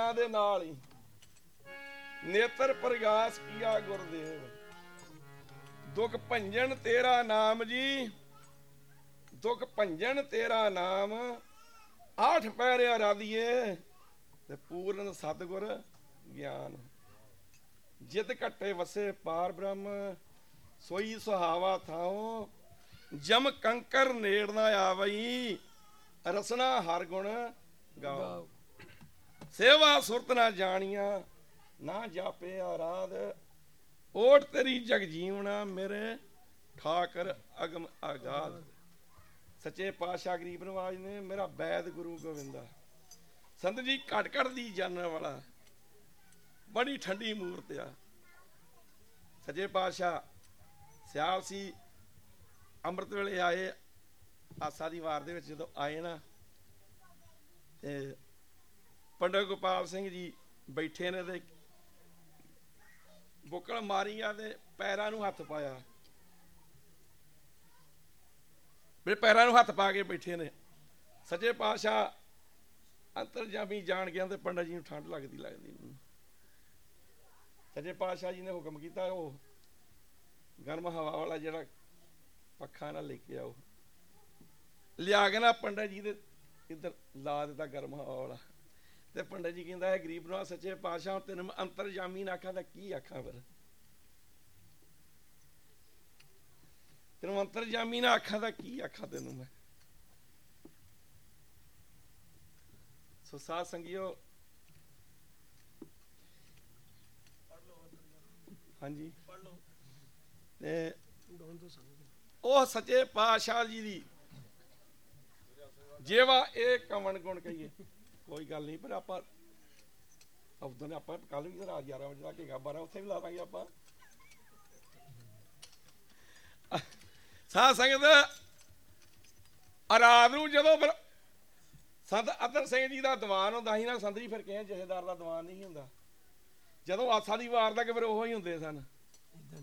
ਜੀ ਦੇ ਨਾਲ ਹੀ। ਨੇਤਰ ਪ੍ਰਗਾਸ ਕੀਆ ਗੁਰਦੇਵ। ਦੁਖ ਭੰਜਨ ਤੇਰਾ ਨਾਮ ਜੀ। ਦੁਖ ਭੰਜਨ ਤੇਰਾ ਨਾਮ। ਆਠ ਪੈਰਿਆ ਰਾਧੀਏ ਤੇ ਪੂਰਨ ਸਤਗੁਰ ਗਿਆਨ। ਜਿਤ ਘਟੇ ਵਸੇ ਪਾਰ ਬ੍ਰਹਮ, ਸੋਈ ਸੁਹਾਵਾ ਥਾਉ। ਜਮ ਕੰਕਰ ਨੇੜ ਨਾ ਆਵਈ, ਰਸਨਾ ਹਰ ਗੁਣ ਗਾਓ ਸੇਵਾ ਸੁਰਤ ਨਾ ਜਾਣੀਆਂ, ਨਾ ਜਾਪੇ ਆਰਾਧ। ਓਟ ਤੇਰੀ ਜਗ ਜੀਵਣਾ ਮੇਰੇ ਠਾਕਰ ਅਗਮ ਆਗਾਦ ਸੱਚੇ ਪਾਤਸ਼ਾਹ ਗਰੀਬ ਨਵਾਜ ਨੇ ਮੇਰਾ ਬੈਦ ਗੁਰੂ ਗੋਵਿੰਦਾ ਸੰਤ ਜੀ ਘਟ ਘਟ ਦੀ ਜਾਣਨ ਵਾਲਾ, ਬੜੀ ਠੰਡੀ ਮੂਰਤ ਆ। ਸੱਚੇ ਪਾਤਸ਼ਾਹ, ਸਿਆਲ ਸੀ, ਅੰਮ੍ਰਿਤ ਵੇਲੇ ਆਏ, ਆਸਾ ਦੀ ਵਾਰ ਦੇ ਵਿੱਚ ਜਦੋਂ ਆਏ ਨਾ, ਤੇ ਪੰਡਤ ਗੋਪਾਲ ਸਿੰਘ ਜੀ ਬੈਠੇ ਨੇ ਤੇ ਬੁੱਕਲ ਮਾਰੀ ਆ ਤੇ ਪੈਰਾਂ ਨੂੰ ਹੱਥ ਪਾਇਆ। ਮੇਰੇ ਪੈਰਾਂ ਨੂੰ ਹੱਥ ਪਾ ਕੇ ਬੈਠੇ ਨੇ। ਸੱਚੇ ਪਾਤਸ਼ਾਹ ਅੰਤਰਜਾਮੀ ਜਾਣ ਗਿਆ ਤੇ ਪੰਡਤ ਜੀ ਨੂੰ ਠੰਡ ਲੱਗਦੀ ਲੱਗਦੀ। ਸੱਚੇ ਪਾਤਸ਼ਾਹ ਜੀ ਨੇ ਹੁਕਮ ਕੀਤਾ ਉਹ ਗਰਮ ਹਵਾ ਵਾਲਾ ਜਿਹੜਾ ਪੱਖਾ ਨਾਲ ਲੈ ਕੇ ਆਓ। ਲਿਆ ਕੇ ਨਾ ਪੰਡਤ ਜੀ ਦੇ ਇੱਧਰ ਲਾ ਦਿੱਤਾ ਗਰਮ ਹਵਾ ਵਾਲਾ। ਤੇ ਪੰਡਤ ਜੀ ਕਹਿੰਦਾ ਹੈ, ਗਰੀਬ ਨੂੰ ਸੱਚੇ ਪਾਤਸ਼ਾਹ ਤੈਨੂੰ ਮੈਂ ਅੰਤਰਜਾਮੀ ਨਾ ਆਖਾਂ ਤਾਂ ਕੀ ਆਖਾਂ ਫਿਰ? ਤੈਨੂੰ ਅੰਤਰਜਾਮੀ ਨਾ ਆਖਾਂ ਤਾਂ ਕੀ ਆਖਾਂ ਤੈਨੂੰ ਮੈਂ? ਸੋ ਸਾਧ ਸੰਗਿਓ, ਹਾਂਜੀ। ਤੇ ਉਹ ਸੱਚੇ ਪਾਤਸ਼ਾਹ ਜੀ ਦੀ ਜੇਵਾ ਇਹ ਕਵਣ ਗੁਣ ਕਹੀਏ? ਕੋਈ ਗੱਲ ਨਹੀਂ ਪਰ ਆਪਾਂ ਉਦੋਂ ਆਪਾਂ ਕੱਲ ਵੀ ਰਾਤ 11 ਵਜੇ ਤੱਕ ਹੈਗਾ 12 ਉੱਥੇ ਵੀ ਲਾ ਦਾਂਗੇ ਆਪਾਂ। ਸਾਧ ਸੰਗਤ ਰਾਤ ਨੂੰ ਜਦੋਂ ਫਿਰ ਸੰਤ ਅਤਰ ਸਿੰਘ ਜੀ ਦਾ ਦੀਵਾਨ ਹੁੰਦਾ ਸੀ ਨਾ ਸੰਤ ਜੀ ਫਿਰ ਕਹੇ ਜਥੇਦਾਰ ਦਾ ਦੀਵਾਨ ਨਹੀਂ ਹੁੰਦਾ। ਜਦੋਂ ਆਸਾ ਦੀ ਵਾਰ ਦਾ ਕਿ ਫਿਰ ਉਹੋ ਹੀ ਹੁੰਦੇ ਸਨ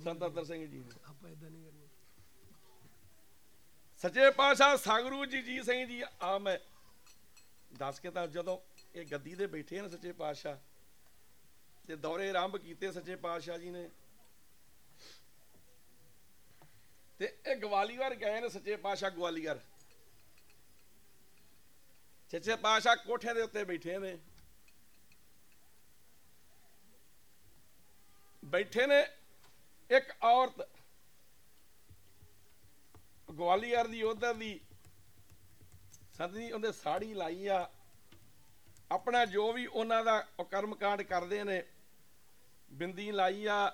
ਸੰਤ ਅਤਰ ਸਿੰਘ ਜੀ ਆਪਾਂ ਇਦਾਂ ਨਹੀਂ ਕਰਨੀ ਸੱਚੇ ਪਾਤਸ਼ਾਹ ਸਤਿਗੁਰੂ ਜੀ ਜੀ ਸਿੰਘ ਜੀ ਆ ਮੈਂ ਦੱਸ ਕੇ ਤਾਂ ਜਦੋਂ ਇਹ ਗੱਦੀ ਤੇ ਬੈਠੇ ਨੇ ਸੱਚੇ ਪਾਤਸ਼ਾਹ, ਤੇ ਦੌਰੇ ਆਰੰਭ ਕੀਤੇ ਸੱਚੇ ਪਾਤਸ਼ਾਹ ਜੀ ਨੇ। ਤੇ ਇਹ ਗਵਾਲੀਅਰ ਗਏ ਨੇ ਸੱਚੇ ਪਾਤਸ਼ਾਹ ਗਵਾਲੀਅਰ। ਸੱਚੇ ਪਾਤਸ਼ਾਹ ਕੋਠੇ ਦੇ ਉੱਤੇ ਬੈਠੇ ਨੇ। ਬੈਠੇ ਨੇ ਇੱਕ ਔਰਤ ਗਵਾਲੀਅਰ ਦੀ, ਉਧਰ ਦੀ ਸਤਨੀ ਉਹਦੇ ਸਾੜੀ ਲਾਈ ਆ। ਆਪਣਾ ਜੋ ਵੀ ਉਹਨਾਂ ਦਾ ਕਰਮਕਾਂਡ ਕਰਦੇ ਨੇ, ਬਿੰਦੀ ਲਾਈ ਆ।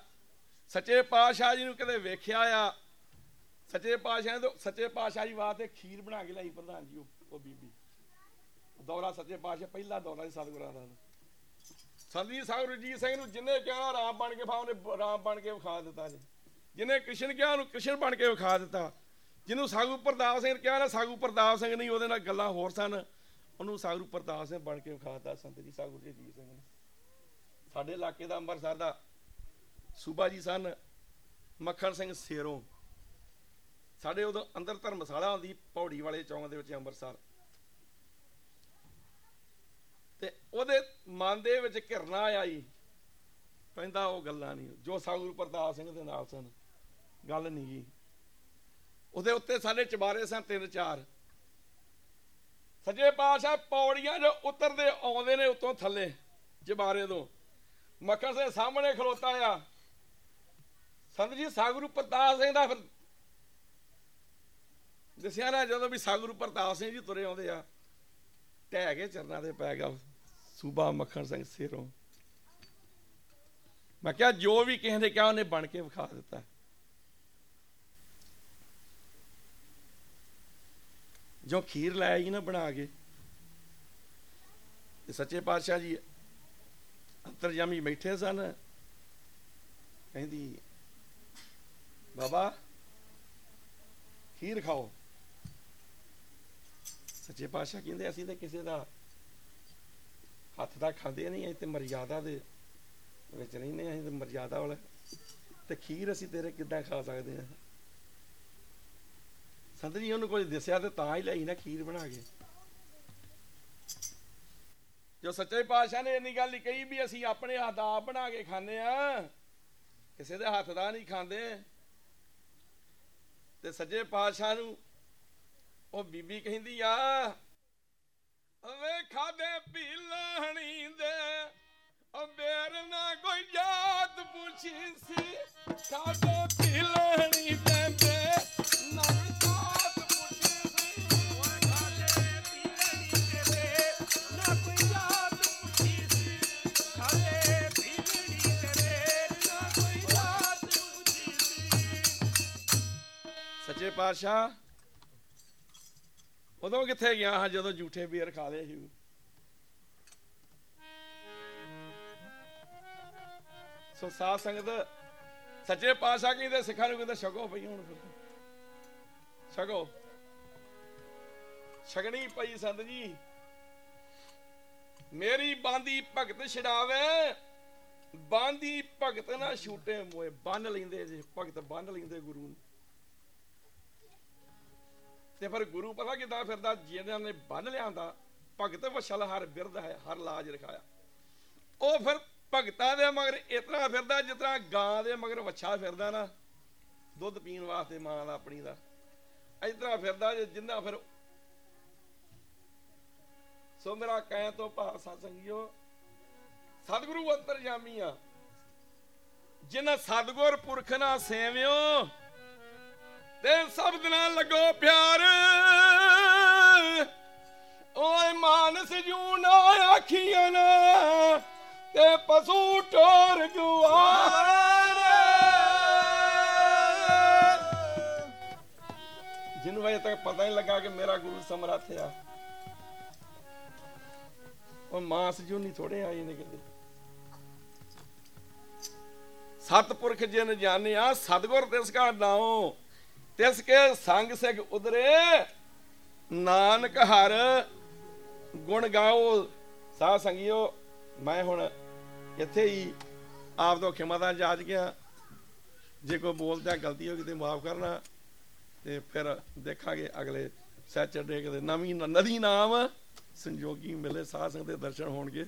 ਸੱਚੇ ਪਾਤਸ਼ਾਹ ਜੀ ਨੂੰ ਕਦੇ ਵੇਖਿਆ ਆ? ਸੱਚੇ ਪਾਤਸ਼ਾਹ ਨੇ ਸੱਚੇ ਪਾਤਸ਼ਾਹ ਜੀ ਵਾਸਤੇ ਖੀਰ ਬਣਾ ਕੇ ਲਾਈ ਪ੍ਰਧਾਨ ਜੀ, ਉਹ ਉਹ ਬੀਬੀ। ਦੌਰਾ ਸੱਚੇ ਪਾਤਸ਼ਾਹ, ਪਹਿਲਾ ਦੌਰਾ ਸੀ ਸਤਿਗੁਰਾਂ ਦਾ। ਸੰਦੀ ਸਾਹਿਬ ਰਜੀਤ ਸਿੰਘ ਨੂੰ ਜਿੰਨੇ ਕਿਹਾ ਰਾਮ ਬਣ ਕੇ ਫਾ ਉਹਨੇ ਰਾਮ ਬਣ ਕੇ ਵਿਖਾ ਦਿੱਤਾ ਜੀ। ਜਿਨੇ ਕ੍ਰਿਸ਼ਨ ਕਿਹਾ, ਉਹਨੂੰ ਕ੍ਰਿਸ਼ਨ ਬਣ ਕੇ ਵਿਖਾ ਦਿੱਤਾ। ਜਿਹਨੂੰ ਸਾਗੂ ਪ੍ਰਤਾਪ ਸਿੰਘ ਨੇ ਕਿਹਾ ਨਾ, ਸਾਗੂ ਪ੍ਰਤਾਪ ਸਿੰਘ ਨਹੀਂ, ਉਹਦੇ ਨਾਲ ਗੱਲਾਂ ਹੋਰ ਸਨ। ਉਹਨੂੰ ਸਾਗੂ ਪ੍ਰਤਾਪ ਸਿੰਘ ਬਣ ਕੇ ਵਿਖਾਤਾ, ਸੰਤ ਜੀ, ਸਾਗੂ ਜੀ ਸਿੰਘ ਨੇ। ਸਾਡੇ ਇਲਾਕੇ ਦਾ ਅੰਮ੍ਰਿਤਸਰ ਦਾ ਸੂਬਾ ਜੀ ਸਨ, ਮੱਖਣ ਸਿੰਘ ਸੇਰੋਂ। ਸਾਡੇ ਉਦੋਂ ਅੰਦਰ ਧਰਮਸ਼ਾਲਾ ਹੁੰਦੀ, ਪੌੜੀ ਵਾਲੇ ਚੌਂਕ ਦੇ ਵਿੱਚ ਅੰਮ੍ਰਿਤਸਰ। ਤੇ ਉਹਦੇ ਮਨ ਦੇ ਵਿੱਚ ਘਿਰਨਾ ਆਈ, ਕਹਿੰਦਾ ਉਹ ਗੱਲਾਂ ਨਹੀਂ, ਜੋ ਸਾਗੁਰੂ ਪ੍ਰਤਾਪ ਸਿੰਘ ਦੇ ਨਾਲ ਸਨ, ਗੱਲ ਨਹੀਂ ਗਈ। ਉਹਦੇ ਉੱਤੇ ਸਾਡੇ ਚਬਾਰੇ ਸਨ ਤਿੰਨ ਚਾਰ। ਸੱਜੇ ਪਾਸ਼ਾ ਪੌੜੀਆਂ ਜੋ ਉਤਰਦੇ ਆਉਂਦੇ ਨੇ ਉਤੋਂ ਥੱਲੇ, ਚਬਾਰੇ ਤੋਂ। ਮੱਖਣ ਸਿੰਘ ਸਾਹਮਣੇ ਖਲੋਤਾ ਆ। ਸੰਤ ਜੀ, ਸਾਗੁਰੂ ਪ੍ਰਤਾਪ ਸਿੰਘ ਦਾ ਫਿਰ ਦੱਸਿਆ ਨਾ ਜਦੋਂ ਵੀ ਸਾਗੁਰੂ ਪ੍ਰਤਾਪ ਸਿੰਘ ਜੀ ਤੁਰੇ ਆਉਂਦੇ ਆ ਟਹਿ ਕੇ ਚਰਨਾਂ ਤੇ ਪੈ ਗਿਆ ਸੂਬਾ ਮੱਖਣ ਸਿੰਘ ਸਿਰੋਂ। ਮੈਂ ਕਿਹਾ, ਜੋ ਵੀ ਕਿਸੇ ਨੇ ਕਿਹਾ, ਉਹਨੇ ਬਣ ਕੇ ਵਿਖਾ ਦਿੱਤਾ। ਜੋ ਖੀਰ ਲੈ ਆਈ ਨਾ ਬਣਾ ਕੇ। ਤੇ ਸੱਚੇ ਪਾਤਸ਼ਾਹ ਜੀ ਅੰਤਰਜਾਮੀ ਬੈਠੇ ਸਨ। ਕਹਿੰਦੀ, ਬਾਬਾ, ਖੀਰ ਖਾਓ। ਸੱਚੇ ਪਾਤਸ਼ਾਹ ਕਹਿੰਦੇ, ਅਸੀਂ ਤਾਂ ਕਿਸੇ ਦਾ ਹੱਥ ਦਾ ਖਾਂਦੇ ਨਹੀਂ, ਅਸੀਂ ਤੇ ਮਰਜ਼ਾਦਾ ਦੇ ਵਿੱਚ ਰਹਿੰਦੇ ਅਸੀਂ ਤੇ ਮਰਜ਼ਾਦਾ ਵਾਲਾ। ਤੇ ਖੀਰ ਅਸੀਂ ਤੇਰੇ ਕਿੱਦਾਂ ਖਾ ਸਕਦੇ ਹਾਂ? ਸੰਤ ਜੀ, ਉਹਨੂੰ ਕੁਝ ਦੱਸਿਆ ਤੇ ਤਾਂ ਹੀ ਲਈ ਨਾ, ਖੀਰ ਬਣਾ ਕੇ। ਜੋ ਸੱਚੇ ਪਾਤਸ਼ਾਹ ਨੇ ਇੰਨੀ ਗੱਲ ਹੀ ਕਹੀ ਵੀ ਅਸੀਂ ਆਪਣੇ ਹੱਥ ਆਪ ਬਣਾ ਕੇ ਖਾਂਦੇ ਆ। ਕਿਸੇ ਦੇ ਹੱਥ ਦਾ ਨਹੀਂ ਖਾਂਦੇ। ਤੇ ਸੱਚੇ ਪਾਤਸ਼ਾਹ ਨੂੰ ਉਹ ਬੀਬੀ ਕਹਿੰਦੀ ਆ ਵੇ ਖਾਦੇ ਪੀ ਲਾਣੀ ਦੇ ਓ ਬੇਰ ਨਾ ਕੋਈ ਜਾਤ ਪੁੱਛੀ ਸੀ ਖਾਦੇ ਪੀ ਲਾਣੀ ਸੱਚੇ ਪਾਤਸ਼ਾਹ। ਉਦੋਂ ਕਿੱਥੇ ਗਿਆ ਹਾਂ ਜਦੋਂ ਝੂਠੇ ਬੀਅਰ ਖਾ ਲਏ ਸੀ? ਸੋ ਸਾਧ ਸੰਗਤ, ਸੱਚੇ ਪਾਤਸ਼ਾਹ ਕਹਿੰਦੇ ਸਿੱਖਾਂ ਨੂੰ ਕਹਿੰਦੇ, ਛਕੋ ਪਈ ਹੁਣ ਛਕੋ। ਛਕਣੀ ਪਈ ਸੰਤ ਜੀ, ਮੇਰੀ ਬਾਂਦੀ ਭਗਤ ਛਡਾਵੇ, ਬਾਂਦੀ ਭਗਤ ਨਾ ਛੂਟੇ ਮੋਏ। ਬੰਨ ਲੈਂਦੇ ਜੇ, ਭਗਤ ਬੰਨ ਲੈਂਦੇ ਗੁਰੂ ਨੂੰ। ਤੇ ਫਿਰ ਗੁਰੂ ਪਤਾ ਕਿਦਾਂ ਫਿਰਦਾ ਜਿਹਨਾਂ ਨੇ ਬੰਨ ਲਿਆਂਦਾ ਭਗਤ ਵਛਲ ਹਰ ਬਿਰਧ ਹੈ, ਹਰ ਲਾਜ ਰਖਾਇਆ। ਉਹ ਫਿਰ ਭਗਤਾਂ ਦੇ ਮਗਰ ਇਤਨਾ ਫਿਰਦਾ ਜਿਤਨਾ ਗਾਂ ਦੇ ਮਗਰ ਵੱਛਾ ਫਿਰਦਾ ਨਾ, ਦੁੱਧ ਪੀਣ ਵਾਸਤੇ ਮਾਂ ਦਾ ਆਪਣੀ ਦਾ। ਇਤਨਾ ਫਿਰਦਾ ਜਿੰਨਾ ਫਿਰ ਸੋ ਮੇਰਾ ਕਹਿ ਤੋਂ ਭਾਵ ਸੰਗਿਓ ਸਤਿਗੁਰੂ ਅੰਤਰਜਾਮੀ ਆ। ਜਿਨ੍ਹਾਂ ਸਤਿਗੁਰ ਪੁਰਖ ਨਾ ਸੇਵਿਓ ਤੇ ਸਭ ਦਿਨਾਂ ਲੱਗੋ ਪਿਆਰ। ਓਏ ਮਾਨਸ ਜੂ ਨਾ ਆਖੀਆਂ ਨਾ, ਤੇ ਪਸ਼ੂ ਟੋਰ ਗੁਆਰ। ਜਿਹਨੂੰ ਅਜੇ ਤੱਕ ਪਤਾ ਨਹੀਂ ਲੱਗਾ ਕਿ ਮੇਰਾ ਗੁਰੂ ਸਮਰੱਥ ਆ। ਉਹ ਮਾਸ ਜੂ ਨਹੀਂ ਥੋੜੇ ਆਏ ਨੇ ਕਿਤੇ। ਸਤਪੁਰਖ ਜਿਨ ਜਾਣਿਆ, ਸਤਗੁਰ ਤਿਸ ਕਾ ਨਾਉ। ਤਿਸ ਕੇ ਸੰਗ ਸਿਖ ਉਦਰੇ, ਨਾਨਕ ਹਰ ਗੁਣ ਗਾਓ। ਸਾ ਸੰਗਿਓ, ਮੈਂ ਹੁਣ ਇੱਥੇ ਹੀ ਆਪ ਤੋਂ ਖਿਮਾ ਜਾਜ ਗਿਆ। ਜੇ ਕੋਈ ਬੋਲਦਾ ਗਲਤੀ ਹੋ ਗਈ ਤੇ ਮਾਫ ਕਰਨਾ, ਤੇ ਫਿਰ ਦੇਖਾਂਗੇ ਅਗਲੇ ਸੈਚਰਡੇ ਕਦੇ ਨਵੀਂ ਨਦੀ ਨਾਮ ਸੰਜੋਗੀ ਮਿਲੇ, ਸਾਧ ਸੰਗਤ ਦੇ ਦਰਸ਼ਨ ਹੋਣਗੇ।